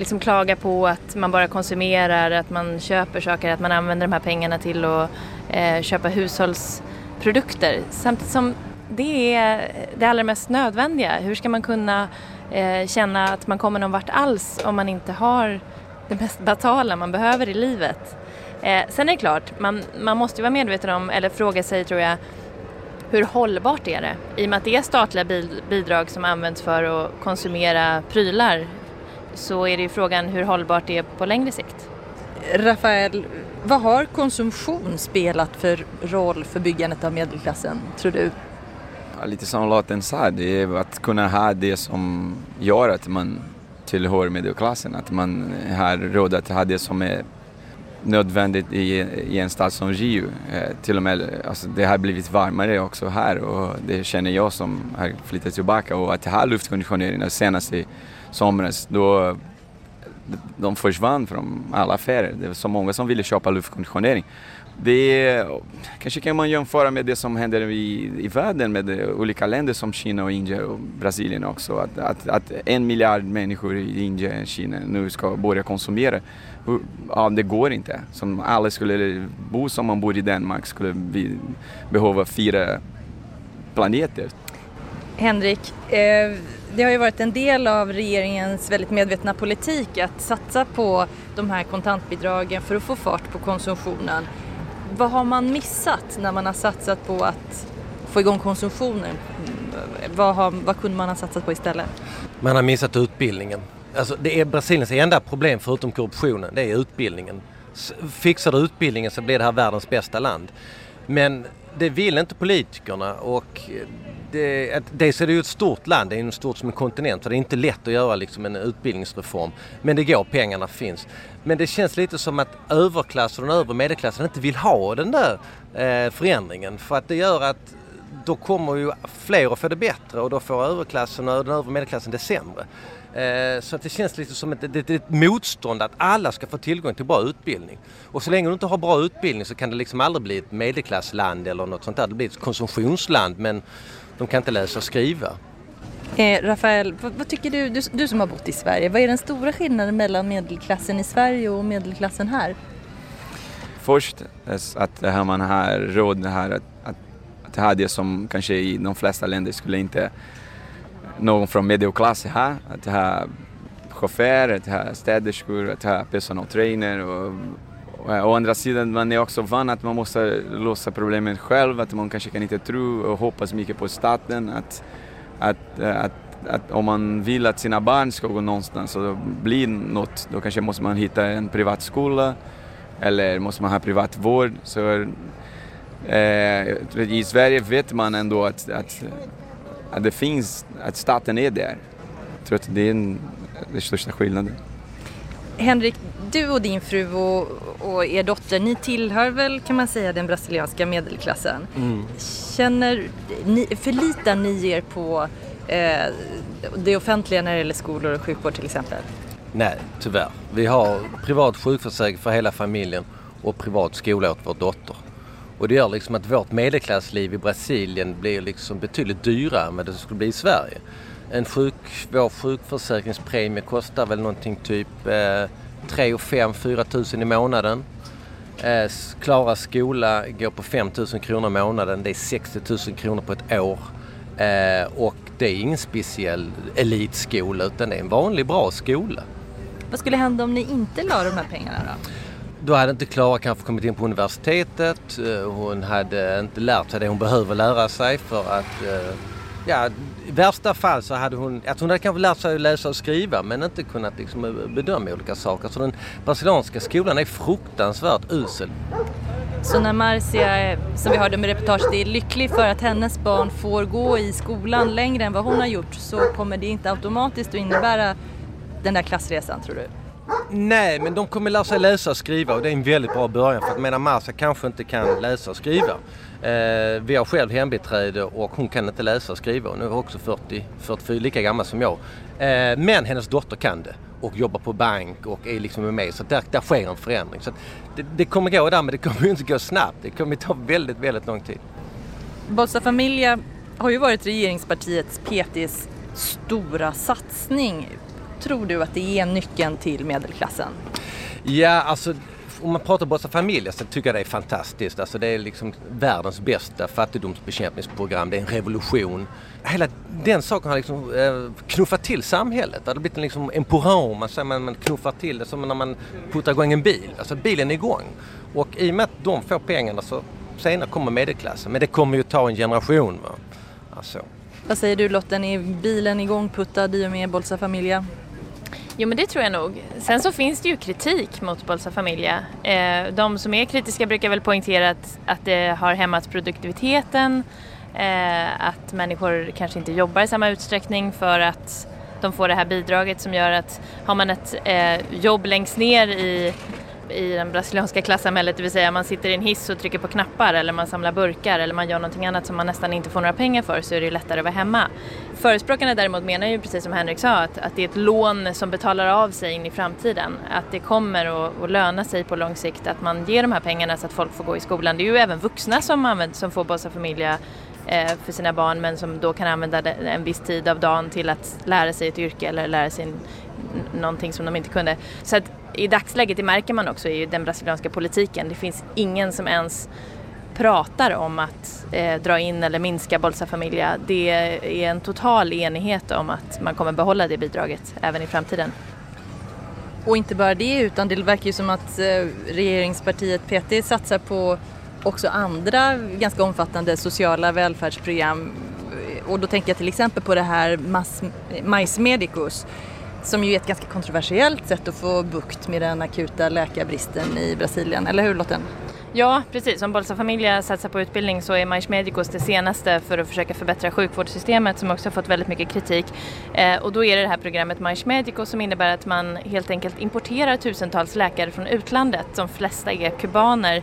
liksom klaga på att man bara konsumerar, att man köper saker, att man använder de här pengarna till att eh, köpa hushållsprodukter. Samtidigt som det är det allra mest nödvändiga. Hur ska man kunna eh, känna att man kommer någon vart alls om man inte har det mest batala man behöver i livet? Eh, sen är det klart, man, man måste vara medveten om, eller fråga sig tror jag, hur hållbart är det? I och med att det är statliga bidrag som används för att konsumera prylar så är det ju frågan hur hållbart det är på längre sikt. Rafael, vad har konsumtion spelat för roll för byggandet av medelklassen, tror du? Lite som låten sa, det är att kunna ha det som gör att man tillhör medelklassen, att man har råd att ha det som är nödvändigt i, i en stad som Rio. Eh, till och med, alltså, det har blivit varmare också här och det känner jag som har flyttat tillbaka och att ha luftkonditionering i somras då de försvann från alla affärer. Det var så många som ville köpa luftkonditionering. Det kanske kan man jämföra med det som händer i, i världen med olika länder som Kina och Indien och Brasilien också. Att, att, att en miljard människor i Indien och Kina nu ska börja konsumera. Ja, det går inte. Som alla skulle bo som man bor i Danmark skulle vi behöva fyra planeter. Henrik, eh, det har ju varit en del av regeringens väldigt medvetna politik att satsa på de här kontantbidragen för att få fart på konsumtionen. Vad har man missat när man har satsat på att få igång konsumtionen? Mm, vad, har, vad kunde man ha satsat på istället? Man har missat utbildningen. Alltså, det är Brasiliens enda problem förutom korruptionen, det är utbildningen. Fixar du utbildningen så blir det här världens bästa land. Men det vill inte politikerna och det, dels är det ju ett stort land, det är ju stort som en kontinent så det är inte lätt att göra liksom en utbildningsreform. Men det går, pengarna finns. Men det känns lite som att överklassen och den övre medelklassen inte vill ha den där eh, förändringen för att det gör att då kommer ju fler att få det bättre och då får överklassen och den övre medelklassen det sämre. Eh, så att det känns lite som ett, ett, ett, motstånd att alla ska få tillgång till bra utbildning. Och så länge du inte har bra utbildning så kan det liksom aldrig bli ett medelklassland eller något sånt där. Det blir ett konsumtionsland men de kan inte läsa och skriva. Eh, Rafael, vad, vad, tycker du, du, du som har bott i Sverige, vad är den stora skillnaden mellan medelklassen i Sverige och medelklassen här? Först att det här man har råd det här att, att, att ha det som kanske i de flesta länder skulle inte någon från medelklass ha, att ha chaufför, att ha städerskor, att ha personal trainer och Eh, å andra sidan, man är också van att man måste lösa problemen själv, att man kanske kan inte tro och hoppas mycket på staten. Att, att, eh, att, att om man vill att sina barn ska gå någonstans och bli något, då kanske måste man hitta en privat skola eller måste man ha privat vård. Så, eh, I Sverige vet man ändå att, att, att det finns, att staten är där. Jag tror att det är den, den största skillnaden. Henrik, du och din fru och, och er dotter, ni tillhör väl kan man säga den brasilianska medelklassen. Mm. Känner ni, förlitar ni er på eh, det offentliga när det gäller skolor och sjukvård till exempel? Nej, tyvärr. Vi har privat sjukförsäkring för hela familjen och privat skola åt vår dotter. Och det gör liksom att vårt medelklassliv i Brasilien blir liksom betydligt dyrare än vad det skulle bli i Sverige. En sjuk, vår sjukförsäkringspremie kostar väl någonting typ eh, 3 5 4 tusen i månaden. Eh, Klara skola går på 5 000 kronor i månaden. Det är 60 000 kronor på ett år. Eh, och det är ingen speciell elitskola utan det är en vanlig bra skola. Vad skulle hända om ni inte la de här pengarna då? Då hade inte Klara kanske kommit in på universitetet. Eh, hon hade inte lärt sig det hon behöver lära sig för att eh, ja, i värsta fall så hade hon, att hon hade kanske lärt sig att läsa och skriva men inte kunnat liksom bedöma olika saker. Så den brasilianska skolan är fruktansvärt usel. Så när Marcia, som vi hörde med reportaget, är lycklig för att hennes barn får gå i skolan längre än vad hon har gjort så kommer det inte automatiskt att innebära den där klassresan tror du? Nej, men de kommer lära sig läsa och skriva och det är en väldigt bra början för att medan Marcia kanske inte kan läsa och skriva Eh, vi har själv hembiträde och hon kan inte läsa och skriva. Hon är också 40, 44, lika gammal som jag. Eh, men hennes dotter kan det och jobbar på bank och är liksom med. Så där, där sker en förändring. Så det, det, kommer gå där men det kommer ju inte gå snabbt. Det kommer ta väldigt, väldigt lång tid. Bolsa Familia har ju varit regeringspartiets PTs stora satsning. Tror du att det är nyckeln till medelklassen? Ja, alltså om man pratar Bolsa Familia så tycker jag det är fantastiskt. Alltså det är liksom världens bästa fattigdomsbekämpningsprogram. Det är en revolution. Hela den saken har liksom eh, knuffat till samhället. Det har blivit en, liksom, man, säger, man, man knuffar till det som när man puttar igång en bil. Alltså bilen är igång. Och i och med att de får pengarna så senare kommer medelklassen. Men det kommer ju ta en generation. Va? Alltså. Vad säger du Lotten, är bilen igångputtad i och med Bolsa Familia? Jo men det tror jag nog. Sen så finns det ju kritik mot Bolsa Familia. Eh, de som är kritiska brukar väl poängtera att, att det har hämmat produktiviteten, eh, att människor kanske inte jobbar i samma utsträckning för att de får det här bidraget som gör att har man ett eh, jobb längst ner i i det brasilianska klassamhället, det vill säga man sitter i en hiss och trycker på knappar eller man samlar burkar eller man gör någonting annat som man nästan inte får några pengar för så är det lättare att vara hemma. Förespråkarna däremot menar ju precis som Henrik sa att, att det är ett lån som betalar av sig in i framtiden. Att det kommer att, att löna sig på lång sikt att man ger de här pengarna så att folk får gå i skolan. Det är ju även vuxna som, använder, som får bossa Familia eh, för sina barn men som då kan använda en viss tid av dagen till att lära sig ett yrke eller lära sig någonting som de inte kunde. Så att i dagsläget, det märker man också i den brasilianska politiken, det finns ingen som ens pratar om att eh, dra in eller minska Bolsa Familia. Det är en total enighet om att man kommer behålla det bidraget även i framtiden. Och inte bara det utan det verkar ju som att eh, regeringspartiet PT satsar på också andra ganska omfattande sociala välfärdsprogram. Och då tänker jag till exempel på det här Mais Medicus som ju är ett ganska kontroversiellt sätt att få bukt med den akuta läkarbristen i Brasilien, eller hur Lotten? Ja, precis. Om Bolsa Familia satsar på utbildning så är Mais Medicos det senaste för att försöka förbättra sjukvårdssystemet som också har fått väldigt mycket kritik. Eh, och då är det det här programmet Mais Medicos som innebär att man helt enkelt importerar tusentals läkare från utlandet, de flesta är kubaner,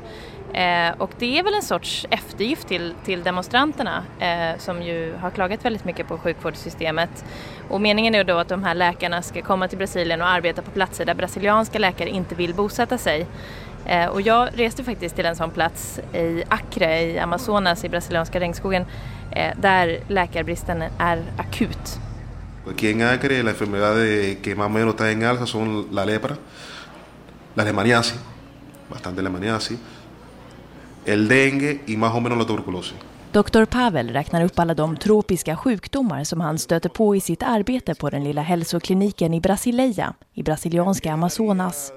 Eh, och det är väl en sorts eftergift till, till demonstranterna eh, som ju har klagat väldigt mycket på sjukvårdssystemet. Och meningen är då att de här läkarna ska komma till Brasilien och arbeta på platser där brasilianska läkare inte vill bosätta sig. Eh, och jag reste faktiskt till en sån plats i Acre i Amazonas i brasilianska regnskogen eh, där läkarbristen är akut. Aquí en Acre la enfermedad que más o menos está en alza son la lepra, la leishmaniasis, bastante leishmaniasis, el dengue y más o menos la tuberculosis. Dr. Pavel räknar upp alla de tropiska sjukdomar som han stöter på i sitt arbete på den lilla hälsokliniken i Brasileia, i brasilianska Amazonas.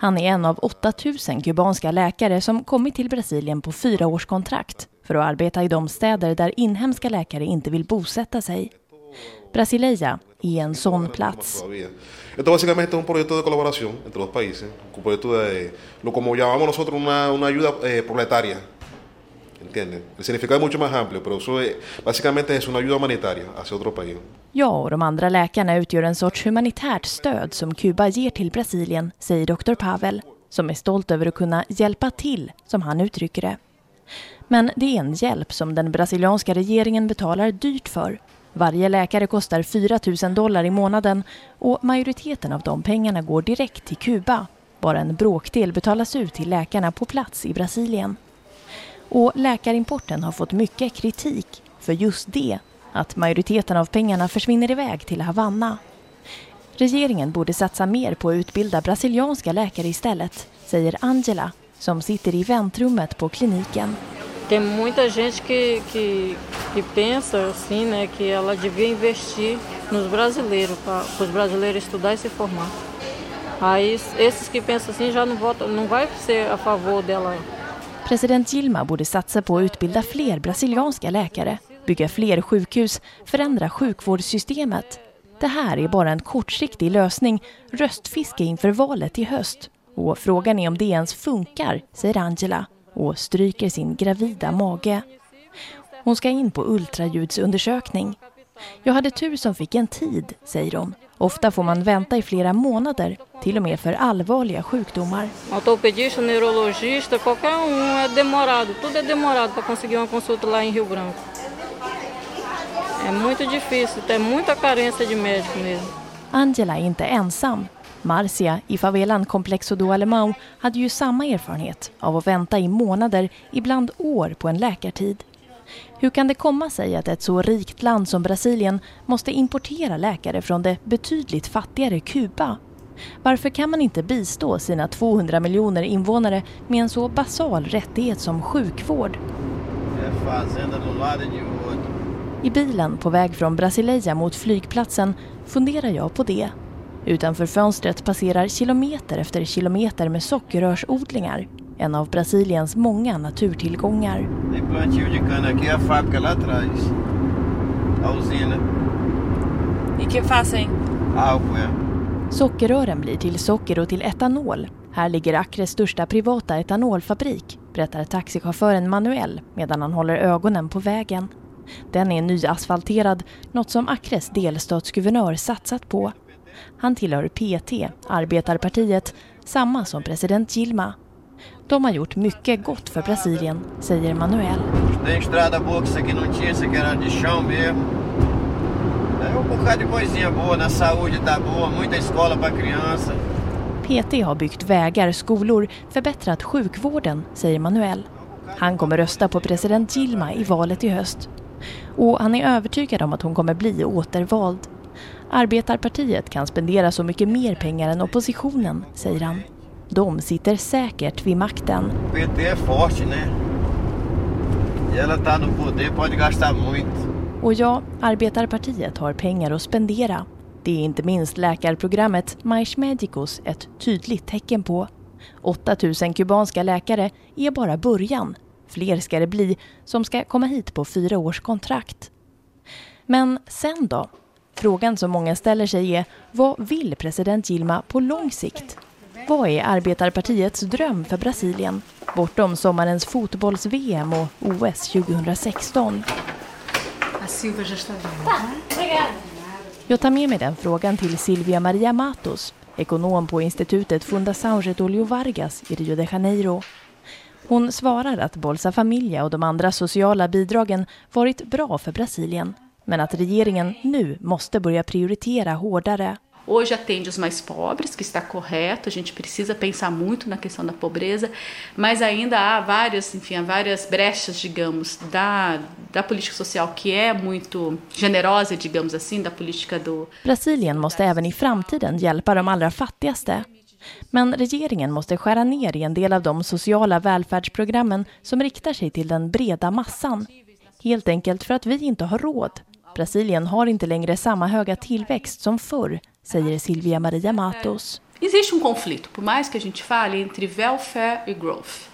Han är en av 8000 kubanska läkare som kommit till Brasilien på fyra års kontrakt för att arbeta i de städer där inhemska läkare inte vill bosätta sig. Brasileia är en sån plats. Esto básicamente es un proyecto de colaboración entre dos países, un proyecto de lo como llamamos nosotros una, una ayuda eh, proletaria. ¿Entienden? El significado es mucho más amplio, pero eso es, básicamente es una ayuda humanitaria hacia otro país. Ja, och de andra läkarna utgör en sorts humanitärt stöd som Kuba ger till Brasilien, säger Dr. Pavel, som är stolt över att kunna hjälpa till, som han uttrycker det. Men det är en hjälp som den brasilianska regeringen betalar dyrt för varje läkare kostar 4 000 dollar i månaden och majoriteten av de pengarna går direkt till Kuba. Bara en bråkdel betalas ut till läkarna på plats i Brasilien. Och läkarimporten har fått mycket kritik för just det, att majoriteten av pengarna försvinner iväg till Havanna. Regeringen borde satsa mer på att utbilda brasilianska läkare istället, säger Angela som sitter i väntrummet på kliniken. Tem muita gente que, que, que pensa assim, né, que ela devia investir nos brasileiros, para os brasileiros estudar e se formar. Aí esses que pensam assim já não votam, não vai ser a favor dela. President Dilma borde satsa på att utbilda fler brasilianska läkare, bygga fler sjukhus, förändra sjukvårdssystemet. Det här är bara en kortsiktig lösning, röstfiske inför valet i höst. Och frågan är om det ens funkar, säger Angela och stryker sin gravida mage. Hon ska in på ultraljudsundersökning. Jag hade tur som fick en tid, säger hon. Ofta får man vänta i flera månader, till och med för allvarliga sjukdomar. Ortopedista, neurologista, qualquer um é demorado. Tudo é demorado para conseguir uma consulta lá em Rio Branco. É muito difícil, tem muita carência de médico mesmo. Angela är inte ensam. Marcia i favelan Complexo do Alemão hade ju samma erfarenhet av att vänta i månader, ibland år, på en läkartid. Hur kan det komma sig att ett så rikt land som Brasilien måste importera läkare från det betydligt fattigare Kuba? Varför kan man inte bistå sina 200 miljoner invånare med en så basal rättighet som sjukvård? I bilen på väg från Brasileia mot flygplatsen funderar jag på det. Utanför fönstret passerar kilometer efter kilometer med sockerrörsodlingar. En av Brasiliens många naturtillgångar. Sockerrören blir till socker och till etanol. Här ligger Acres största privata etanolfabrik, berättar taxichauffören Manuel medan han håller ögonen på vägen. Den är nyasfalterad, något som Acres delstatsguvernör satsat på. Han tillhör PT, Arbetarpartiet, samma som president Gilma. De har gjort mycket gott för Brasilien, säger Manuel. Tem estrada boa que isso aqui não tinha, isso aqui era de chão mesmo. É um bocado de coisinha boa, na saúde tá boa, muita escola para criança. PT har byggt vägar, skolor, förbättrat sjukvården, säger Manuel. Han kommer rösta på president Gilma i valet i höst. Och han är övertygad om att hon kommer bli återvald. Arbetarpartiet kan spendera så mycket mer pengar än oppositionen, säger han. De sitter säkert vid makten. PT é forte, né? Ela tá no poder, pode gastar muito. Och ja, Arbetarpartiet har pengar att spendera. Det är inte minst läkarprogrammet Mais Medicos ett tydligt tecken på. 8000 kubanska läkare är bara början. Fler ska det bli som ska komma hit på fyra års kontrakt. Men sen då? Frågan som många ställer sig är, vad vill president Gilma på lång sikt? Vad är Arbetarpartiets dröm för Brasilien, bortom sommarens fotbolls-VM och OS 2016? Jag tar med mig den frågan till Silvia Maria Matos, ekonom på institutet Fundação Getúlio Vargas i Rio de Janeiro. Hon svarar att Bolsa Familia och de andra sociala bidragen varit bra för Brasilien, men att regeringen nu måste börja prioritera hårdare. Hoje atende os mais pobres, que está correto, a gente precisa pensar muito na questão da pobreza, mas ainda há várias, enfim, há várias brechas, digamos, da, da política social que é muito generosa, digamos assim, da política do... Brasilien måste även i framtiden hjälpa de allra fattigaste. Men regeringen måste skära ner i en del av de sociala välfärdsprogrammen som riktar sig till den breda massan. Helt enkelt för att vi inte har råd. Brasilien har inte längre samma höga tillväxt som förr, säger Silvia Maria Matos. Existe um conflito, por mais que a gente fale, entre welfare e growth.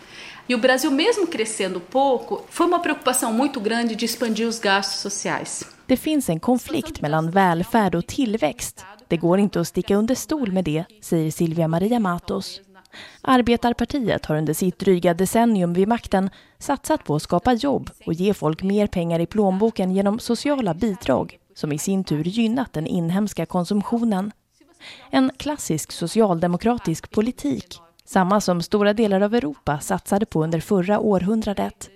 E o Brasil, mesmo crescendo pouco, foi uma preocupação muito grande de expandir os gastos sociais. Det finns en konflikt mellan välfärd och tillväxt. Det går inte att sticka under stol med det, säger Silvia Maria Matos. Arbetarpartiet har under sitt dryga decennium vid makten satsat på att skapa jobb och ge folk mer pengar i plånboken genom sociala bidrag som i sin tur gynnat den inhemska konsumtionen. En klassisk socialdemokratisk politik, samma som stora delar av Europa satsade på under förra århundradet.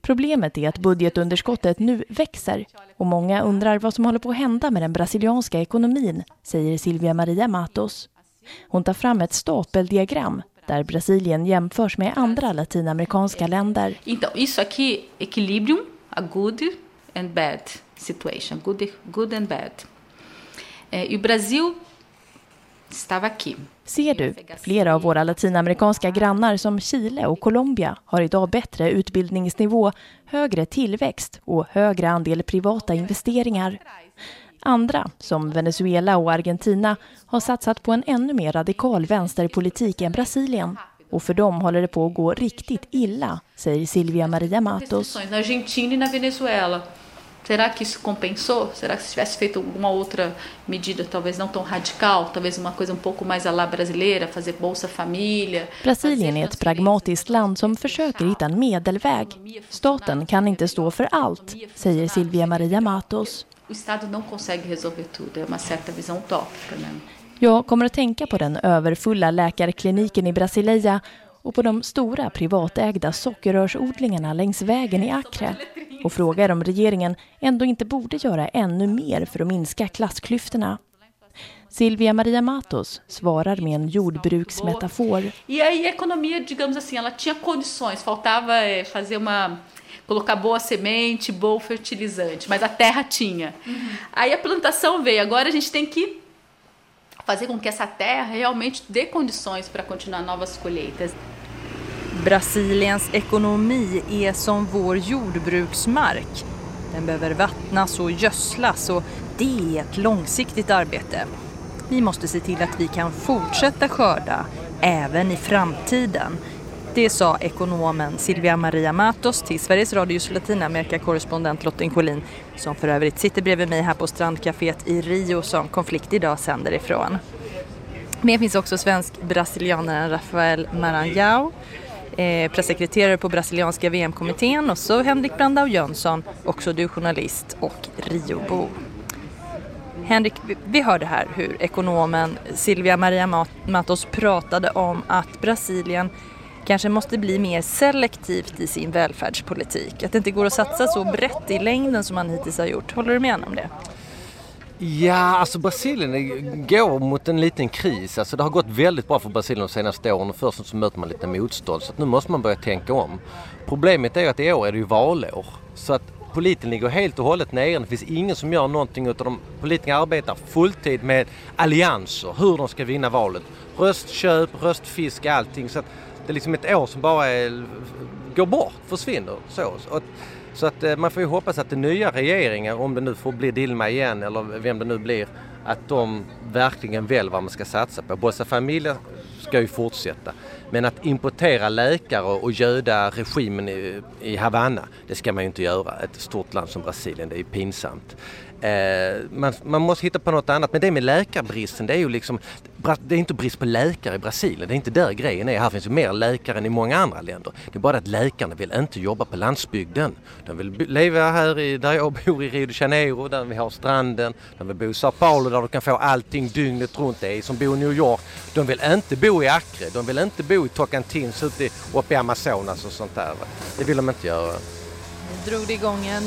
Problemet är att budgetunderskottet nu växer och många undrar vad som håller på att hända med den brasilianska ekonomin, säger Silvia Maria Matos. Hon tar fram ett stapeldiagram där Brasilien jämförs med andra latinamerikanska länder. Então, isso aqui, equilibrium, a good and bad situation, good, good and bad. Eh, e o Brasil estava aqui. Ser du, flera av våra latinamerikanska grannar som Chile och Colombia har idag bättre utbildningsnivå, högre tillväxt och högre andel privata investeringar. Andra, som Venezuela och Argentina, har satsat på en ännu mer radikal vänsterpolitik än Brasilien. Och för dem håller det på att gå riktigt illa, säger Silvia Maria Matos. Argentina e Venezuela. Será que isso compensou? Será que se tivesse feito alguma outra medida, talvez não tão radical, talvez uma coisa um pouco mais à la brasileira, fazer Bolsa Família? Brasilien är ett pragmatiskt land som försöker hitta en medelväg. Staten kan inte stå för allt, säger Silvia Maria Matos. O Estado não consegue resolver tudo, é uma certa visão utópica, né? Jag kommer att tänka på den överfulla läkarkliniken i Brasileia och på de stora privatägda sockerrörsodlingarna längs vägen i Acre och frågar om regeringen ändå inte borde göra ännu mer för att minska klassklyftorna. Silvia Maria Matos svarar med en jordbruksmetafor. E aí a economia, digamos assim, ela tinha condições, faltava eh, fazer uma colocar boa semente, bom fertilizante, mas a terra tinha. Aí a plantação veio, agora a gente tem que fazer com que essa terra realmente dê condições para continuar novas colheitas. Brasiliens ekonomi är som vår jordbruksmark. Den behöver vattnas och gödslas och det är ett långsiktigt arbete. Vi måste se till att vi kan fortsätta skörda även i framtiden. Det sa ekonomen Silvia Maria Matos till Sveriges Radios Latinamerika-korrespondent Lottin Collin som för övrigt sitter bredvid mig här på strandcaféet i Rio som Konflikt idag sänder ifrån. Med finns också svensk-brasilianaren Rafael Maranhão eh, pressekreterare på brasilianska VM-kommittén och så Henrik Brandau Jönsson, också du journalist och Riobo. Henrik, vi hörde här hur ekonomen Silvia Maria Matos pratade om att Brasilien kanske måste bli mer selektivt i sin välfärdspolitik. Att det inte går att satsa så brett i längden som man hittills har gjort. Håller du med om det? Ja, alltså Brasilien går mot en liten kris. Alltså det har gått väldigt bra för Brasilien de senaste åren och först så möter man lite motstånd. Så nu måste man börja tänka om. Problemet är ju att i år är det ju valår. Så att politiken ligger helt och hållet nere. Det finns ingen som gör någonting utan de politikerna arbetar fulltid med allianser, hur de ska vinna valet. Röstköp, röstfiske, allting. Så att det är liksom ett år som bara är, går bort, försvinner. Så. Och så att eh, man får ju hoppas att den nya regeringen, om det nu får bli Dilma igen eller vem det nu blir, att de verkligen väljer vad man ska satsa på. Bolsa Familia ska ju fortsätta. Men att importera läkare och göda regimen i, i Havanna, det ska man ju inte göra. Ett stort land som Brasilien, det är ju pinsamt. Eh, man, man, måste hitta på något annat. Men det med läkarbristen, det är ju liksom... Det är inte brist på läkare i Brasilien. Det är inte där grejen är. Här finns ju mer läkare än i många andra länder. Det är bara att läkarna vill inte jobba på landsbygden. De vill leva här i, där jag bor i Rio de Janeiro, där vi har stranden. De vill bo i Sao Paulo där du kan få allting dygnet runt. Det är som bor i New York. De vill inte bo i Acre. De vill inte bo i Tocantins ute uppe i Amazonas och sånt där. Det vill de inte göra. Nu drog det igång en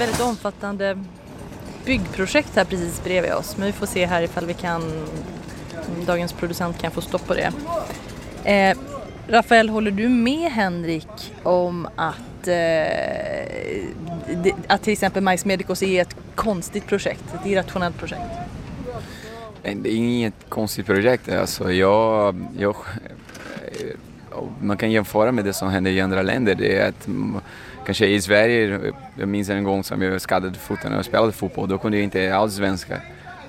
väldigt omfattande byggprojekt här precis bredvid oss men vi får se här ifall vi kan, dagens producent kan få stopp på det. Eh, Rafael, håller du med Henrik om att, eh, att till exempel Majs Medicos är ett konstigt projekt, ett irrationellt projekt? Det är inget konstigt projekt. Alltså jag, jag, eh, man kan jämföra med det som händer i andra länder. Det är att kanske i Sverige, jag minns en gång som jag skadade foten och jag spelade fotboll, då kunde jag inte alls svenska.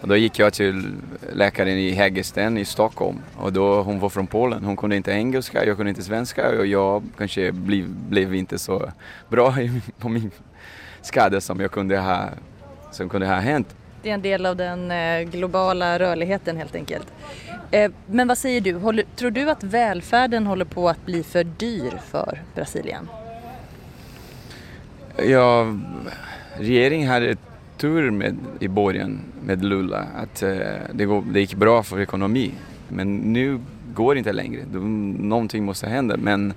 Och då gick jag till läkaren i Hägersten i Stockholm och då, hon var från Polen. Hon kunde inte engelska, jag kunde inte svenska och jag kanske blev, blev inte så bra på min skada som jag kunde ha, som kunde ha hänt. Det är en del av den eh, globala rörligheten helt enkelt. Eh, men vad säger du, håller, tror du att välfärden håller på att bli för dyr för Brasilien? Ja, regeringen hade tur med, i början med Lula att eh, det, går, det gick bra för ekonomi. Men nu går det inte längre. Någonting måste hända. Men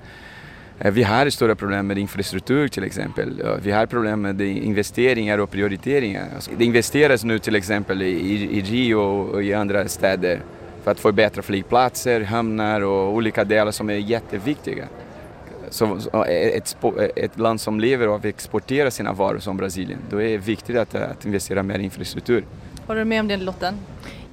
eh, vi har stora problem med infrastruktur till exempel. Vi har problem med investeringar och prioriteringar. Alltså, det investeras nu till exempel i, i Rio och i andra städer för att förbättra flygplatser, hamnar och olika delar som är jätteviktiga. Så, ett, ett, land som lever av att exportera sina varor som Brasilien, då är det viktigt att, att investera mer i infrastruktur. Håller du med om det Lotten?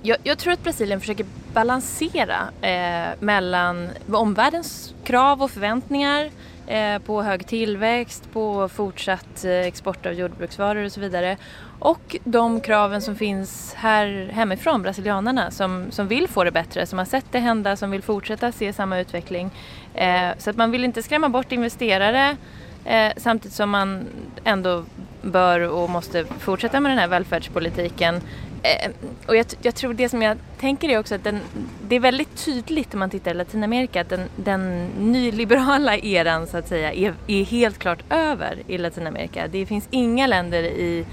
Jag, jag, tror att Brasilien försöker balansera eh, mellan omvärldens krav och förväntningar eh, på hög tillväxt, på fortsatt eh, export av jordbruksvaror och så vidare och de kraven som finns här hemifrån, brasilianarna som, som vill få det bättre, som har sett det hända, som vill fortsätta se samma utveckling. Eh, så att man vill inte skrämma bort investerare eh, samtidigt som man ändå bör och måste fortsätta med den här välfärdspolitiken. Eh, och jag, jag, tror det som jag tänker är också att den, det är väldigt tydligt om man tittar i Latinamerika att den, den nyliberala eran så att säga är, är helt klart över i Latinamerika. Det finns inga länder i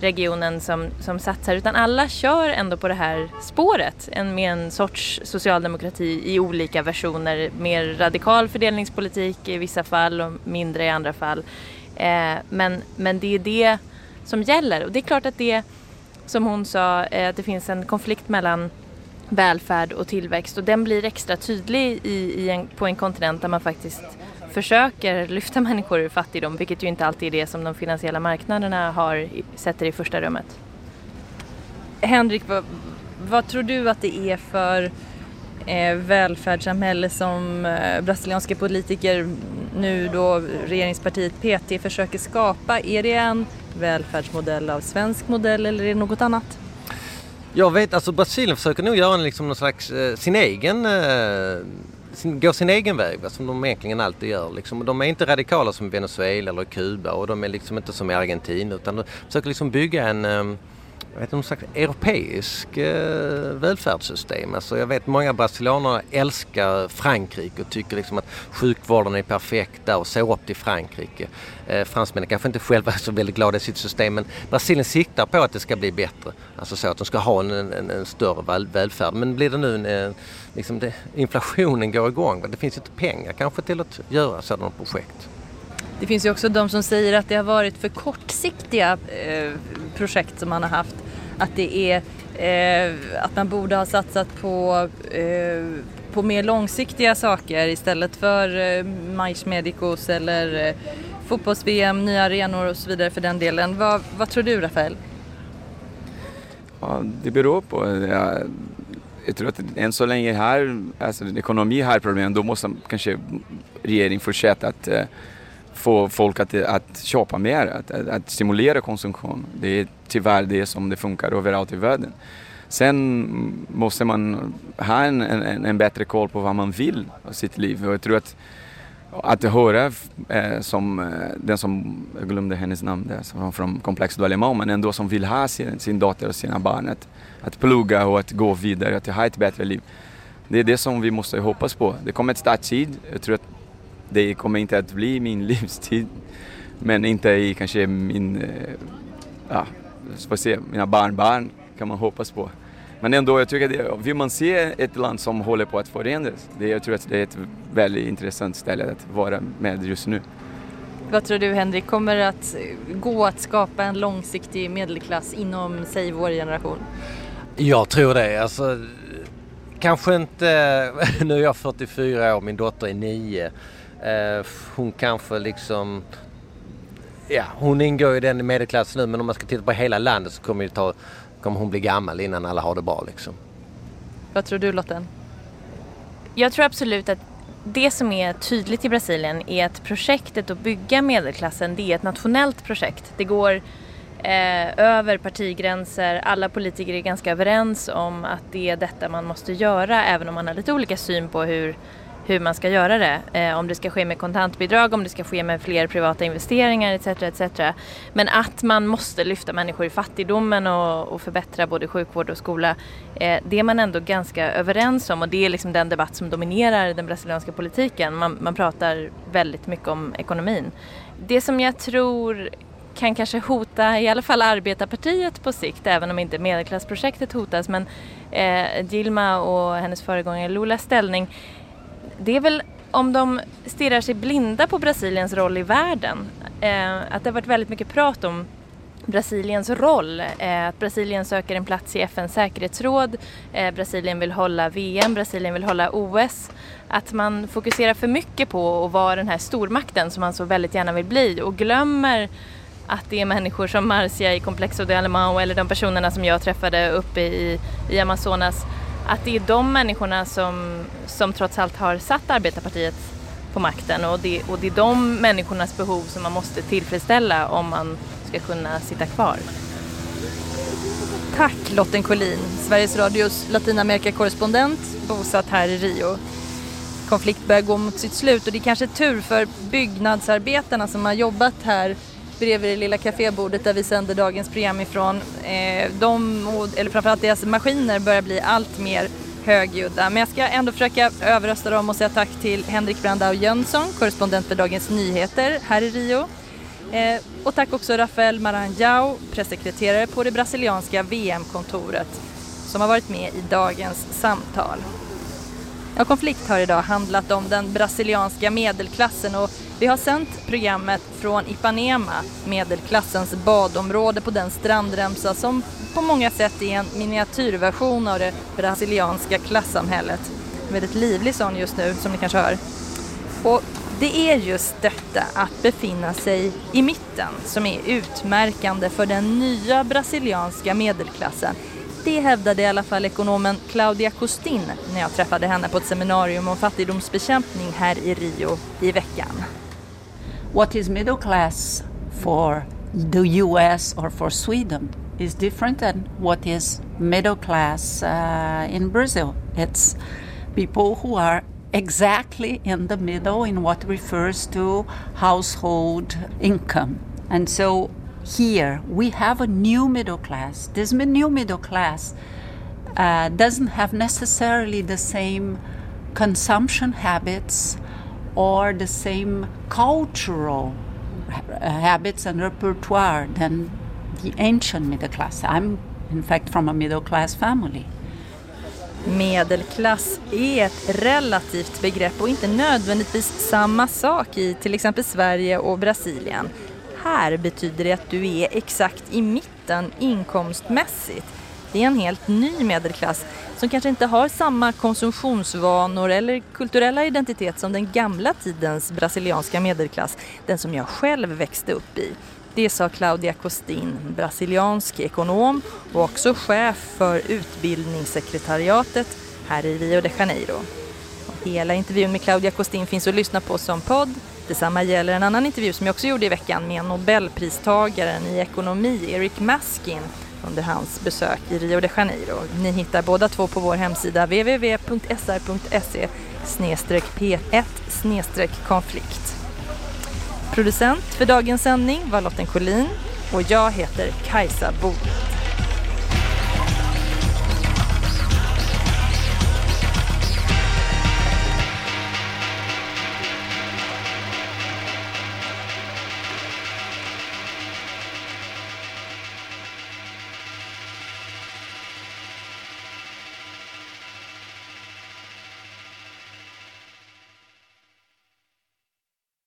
regionen som, som satsar utan alla kör ändå på det här spåret en, med en sorts socialdemokrati i olika versioner. Mer radikal fördelningspolitik i vissa fall och mindre i andra fall. Eh, men, men det är det som gäller och det är klart att det som hon sa, eh, att det finns en konflikt mellan välfärd och tillväxt och den blir extra tydlig i, i en, på en kontinent där man faktiskt försöker lyfta människor ur fattigdom, vilket ju inte alltid är det som de finansiella marknaderna har, sätter i första rummet. Henrik, vad tror du att det är för eh, välfärdssamhälle som eh, brasilianska politiker, nu då regeringspartiet PT, försöker skapa? Är det en välfärdsmodell av svensk modell eller är det något annat? Jag vet, alltså Brasilien försöker nog göra liksom någon slags, eh, sin egen, eh, sin, gå sin egen väg, va, som de egentligen alltid gör. Liksom. De är inte radikala som Venezuela eller Kuba och de är liksom inte som i Argentina utan de försöker liksom bygga en ehm, jag vet, någon slags europeisk eh, välfärdssystem. Alltså jag vet många brasilianer älskar Frankrike och tycker liksom att sjukvården är perfekt där och ser upp till Frankrike. Eh, fransmännen kanske inte själva är så väldigt glada i sitt system men Brasilien siktar på att det ska bli bättre. Alltså så att de ska ha en, en, en större väl, välfärd. Men blir det nu en, en liksom det, inflationen går igång, det finns inte pengar kanske till att göra sådana projekt. Det finns ju också de som säger att det har varit för kortsiktiga eh, projekt som man har haft. Att det är eh, att man borde ha satsat på, eh, på mer långsiktiga saker istället för eh, Majs Medicos eller eh, fotbolls-VM, nya arenor och så vidare för den delen. Vad, vad tror du Rafael? Ja, det beror på. Jag, jag tror att än så länge här, alltså ekonomi har problem, då måste kanske regeringen fortsätta att eh, få folk att, att köpa mer, att, att, att, stimulera konsumtion. Det är tyvärr det som det funkar överallt i världen. Sen måste man ha en, en, en bättre koll på vad man vill av sitt liv och jag tror att att höra eh, som eh, den som, jag glömde hennes namn där, som från Komplex du Alemão, men ändå som vill ha sin, sin dotter och sina barn att, att plugga och att gå vidare, att ha ett bättre liv. Det är det som vi måste hoppas på. Det kommer att ta tid. Jag tror att det kommer inte att bli min livstid. Men inte i kanske min, eh, ja, får se, mina barnbarn kan man hoppas på. Men ändå, jag tycker att det, vill man se ett land som håller på att förändras, det, jag tror att det är ett väldigt intressant ställe att vara med just nu. Vad tror du Henrik, kommer det att gå att skapa en långsiktig medelklass inom, säg vår generation? Jag tror det. Alltså, kanske inte, nu är jag 44 år, min dotter är 9. Eh, hon kanske liksom Ja, hon ingår i den medelklassen nu men om man ska titta på hela landet så kommer, ta, kommer hon bli gammal innan alla har det bra liksom. Vad tror du Lotten? Jag tror absolut att det som är tydligt i Brasilien är att projektet att bygga medelklassen det är ett nationellt projekt. Det går eh, över partigränser, alla politiker är ganska överens om att det är detta man måste göra även om man har lite olika syn på hur hur man ska göra det. Eh, om det ska ske med kontantbidrag, om det ska ske med fler privata investeringar etc. etc. Men att man måste lyfta människor i fattigdomen och, och förbättra både sjukvård och skola. Eh, det är man ändå ganska överens om och det är liksom den debatt som dominerar den brasilianska politiken. Man, man pratar väldigt mycket om ekonomin. Det som jag tror kan kanske hota i alla fall arbetarpartiet på sikt, även om inte medelklassprojektet hotas. Men eh, Dilma och hennes föregångare Lulas ställning det är väl om de stirrar sig blinda på Brasiliens roll i världen. Eh, att det har varit väldigt mycket prat om Brasiliens roll. Eh, att Brasilien söker en plats i FNs säkerhetsråd. Eh, Brasilien vill hålla VM, Brasilien vill hålla OS. Att man fokuserar för mycket på att vara den här stormakten som man så väldigt gärna vill bli och glömmer att det är människor som Marcia i Complexo de Alemão eller de personerna som jag träffade uppe i, i Amazonas att det är de människorna som, som trots allt har satt Arbetarpartiet på makten och det, och det är de människornas behov som man måste tillfredsställa om man ska kunna sitta kvar. Tack Lotten Collin, Sveriges Radios Latinamerika-korrespondent bosatt här i Rio. Konflikt börjar gå mot sitt slut och det är kanske tur för byggnadsarbetarna som har jobbat här bredvid det lilla kafébordet där vi sänder dagens program ifrån. Eh, de, eller framförallt deras maskiner börjar bli allt mer högljudda. Men jag ska ändå försöka överrösta dem och säga tack till Henrik Brandau Jönsson, korrespondent för Dagens Nyheter här i Rio. Eh, och tack också Rafael Maranhão, pressekreterare på det brasilianska VM-kontoret, som har varit med i dagens samtal. Ja, konflikt har idag handlat om den brasilianska medelklassen och vi har sänt programmet från Ipanema, medelklassens badområde på den strandremsa som på många sätt är en miniatyrversion av det brasilianska klassamhället. Väldigt livlig sån just nu som ni kanske hör. Och det är just detta att befinna sig i mitten som är utmärkande för den nya brasilianska medelklassen Det hävdade i alla fall ekonomen Claudia Costin när jag träffade henne på ett seminarium om fattigdomsbekämpning här i Rio i veckan. What is middle class for the US or for Sweden is different than what is middle class uh, in Brazil. It's people who are exactly in the middle in what refers to household income. And so here we have a new middle class. This new middle class uh, doesn't have necessarily the same consumption habits or the same cultural habits and repertoire than the ancient middle class. I'm, in fact, from a middle class family. Medelklass är ett relativt begrepp och inte nödvändigtvis samma sak i till exempel Sverige och Brasilien. Här betyder det att du är exakt i mitten inkomstmässigt. Det är en helt ny medelklass som kanske inte har samma konsumtionsvanor eller kulturella identitet som den gamla tidens brasilianska medelklass, den som jag själv växte upp i. Det sa Claudia Costin, brasiliansk ekonom och också chef för utbildningssekretariatet här i Rio de Janeiro. hela intervjun med Claudia Costin finns att lyssna på som podd. Detsamma gäller en annan intervju som jag också gjorde i veckan med nobelpristagaren i ekonomi, Eric Maskin, under hans besök i Rio de Janeiro. Ni hittar båda två på vår hemsida www.sr.se p1 konflikt. Producent för dagens sändning var Lotten Collin och jag heter Kajsa Bol.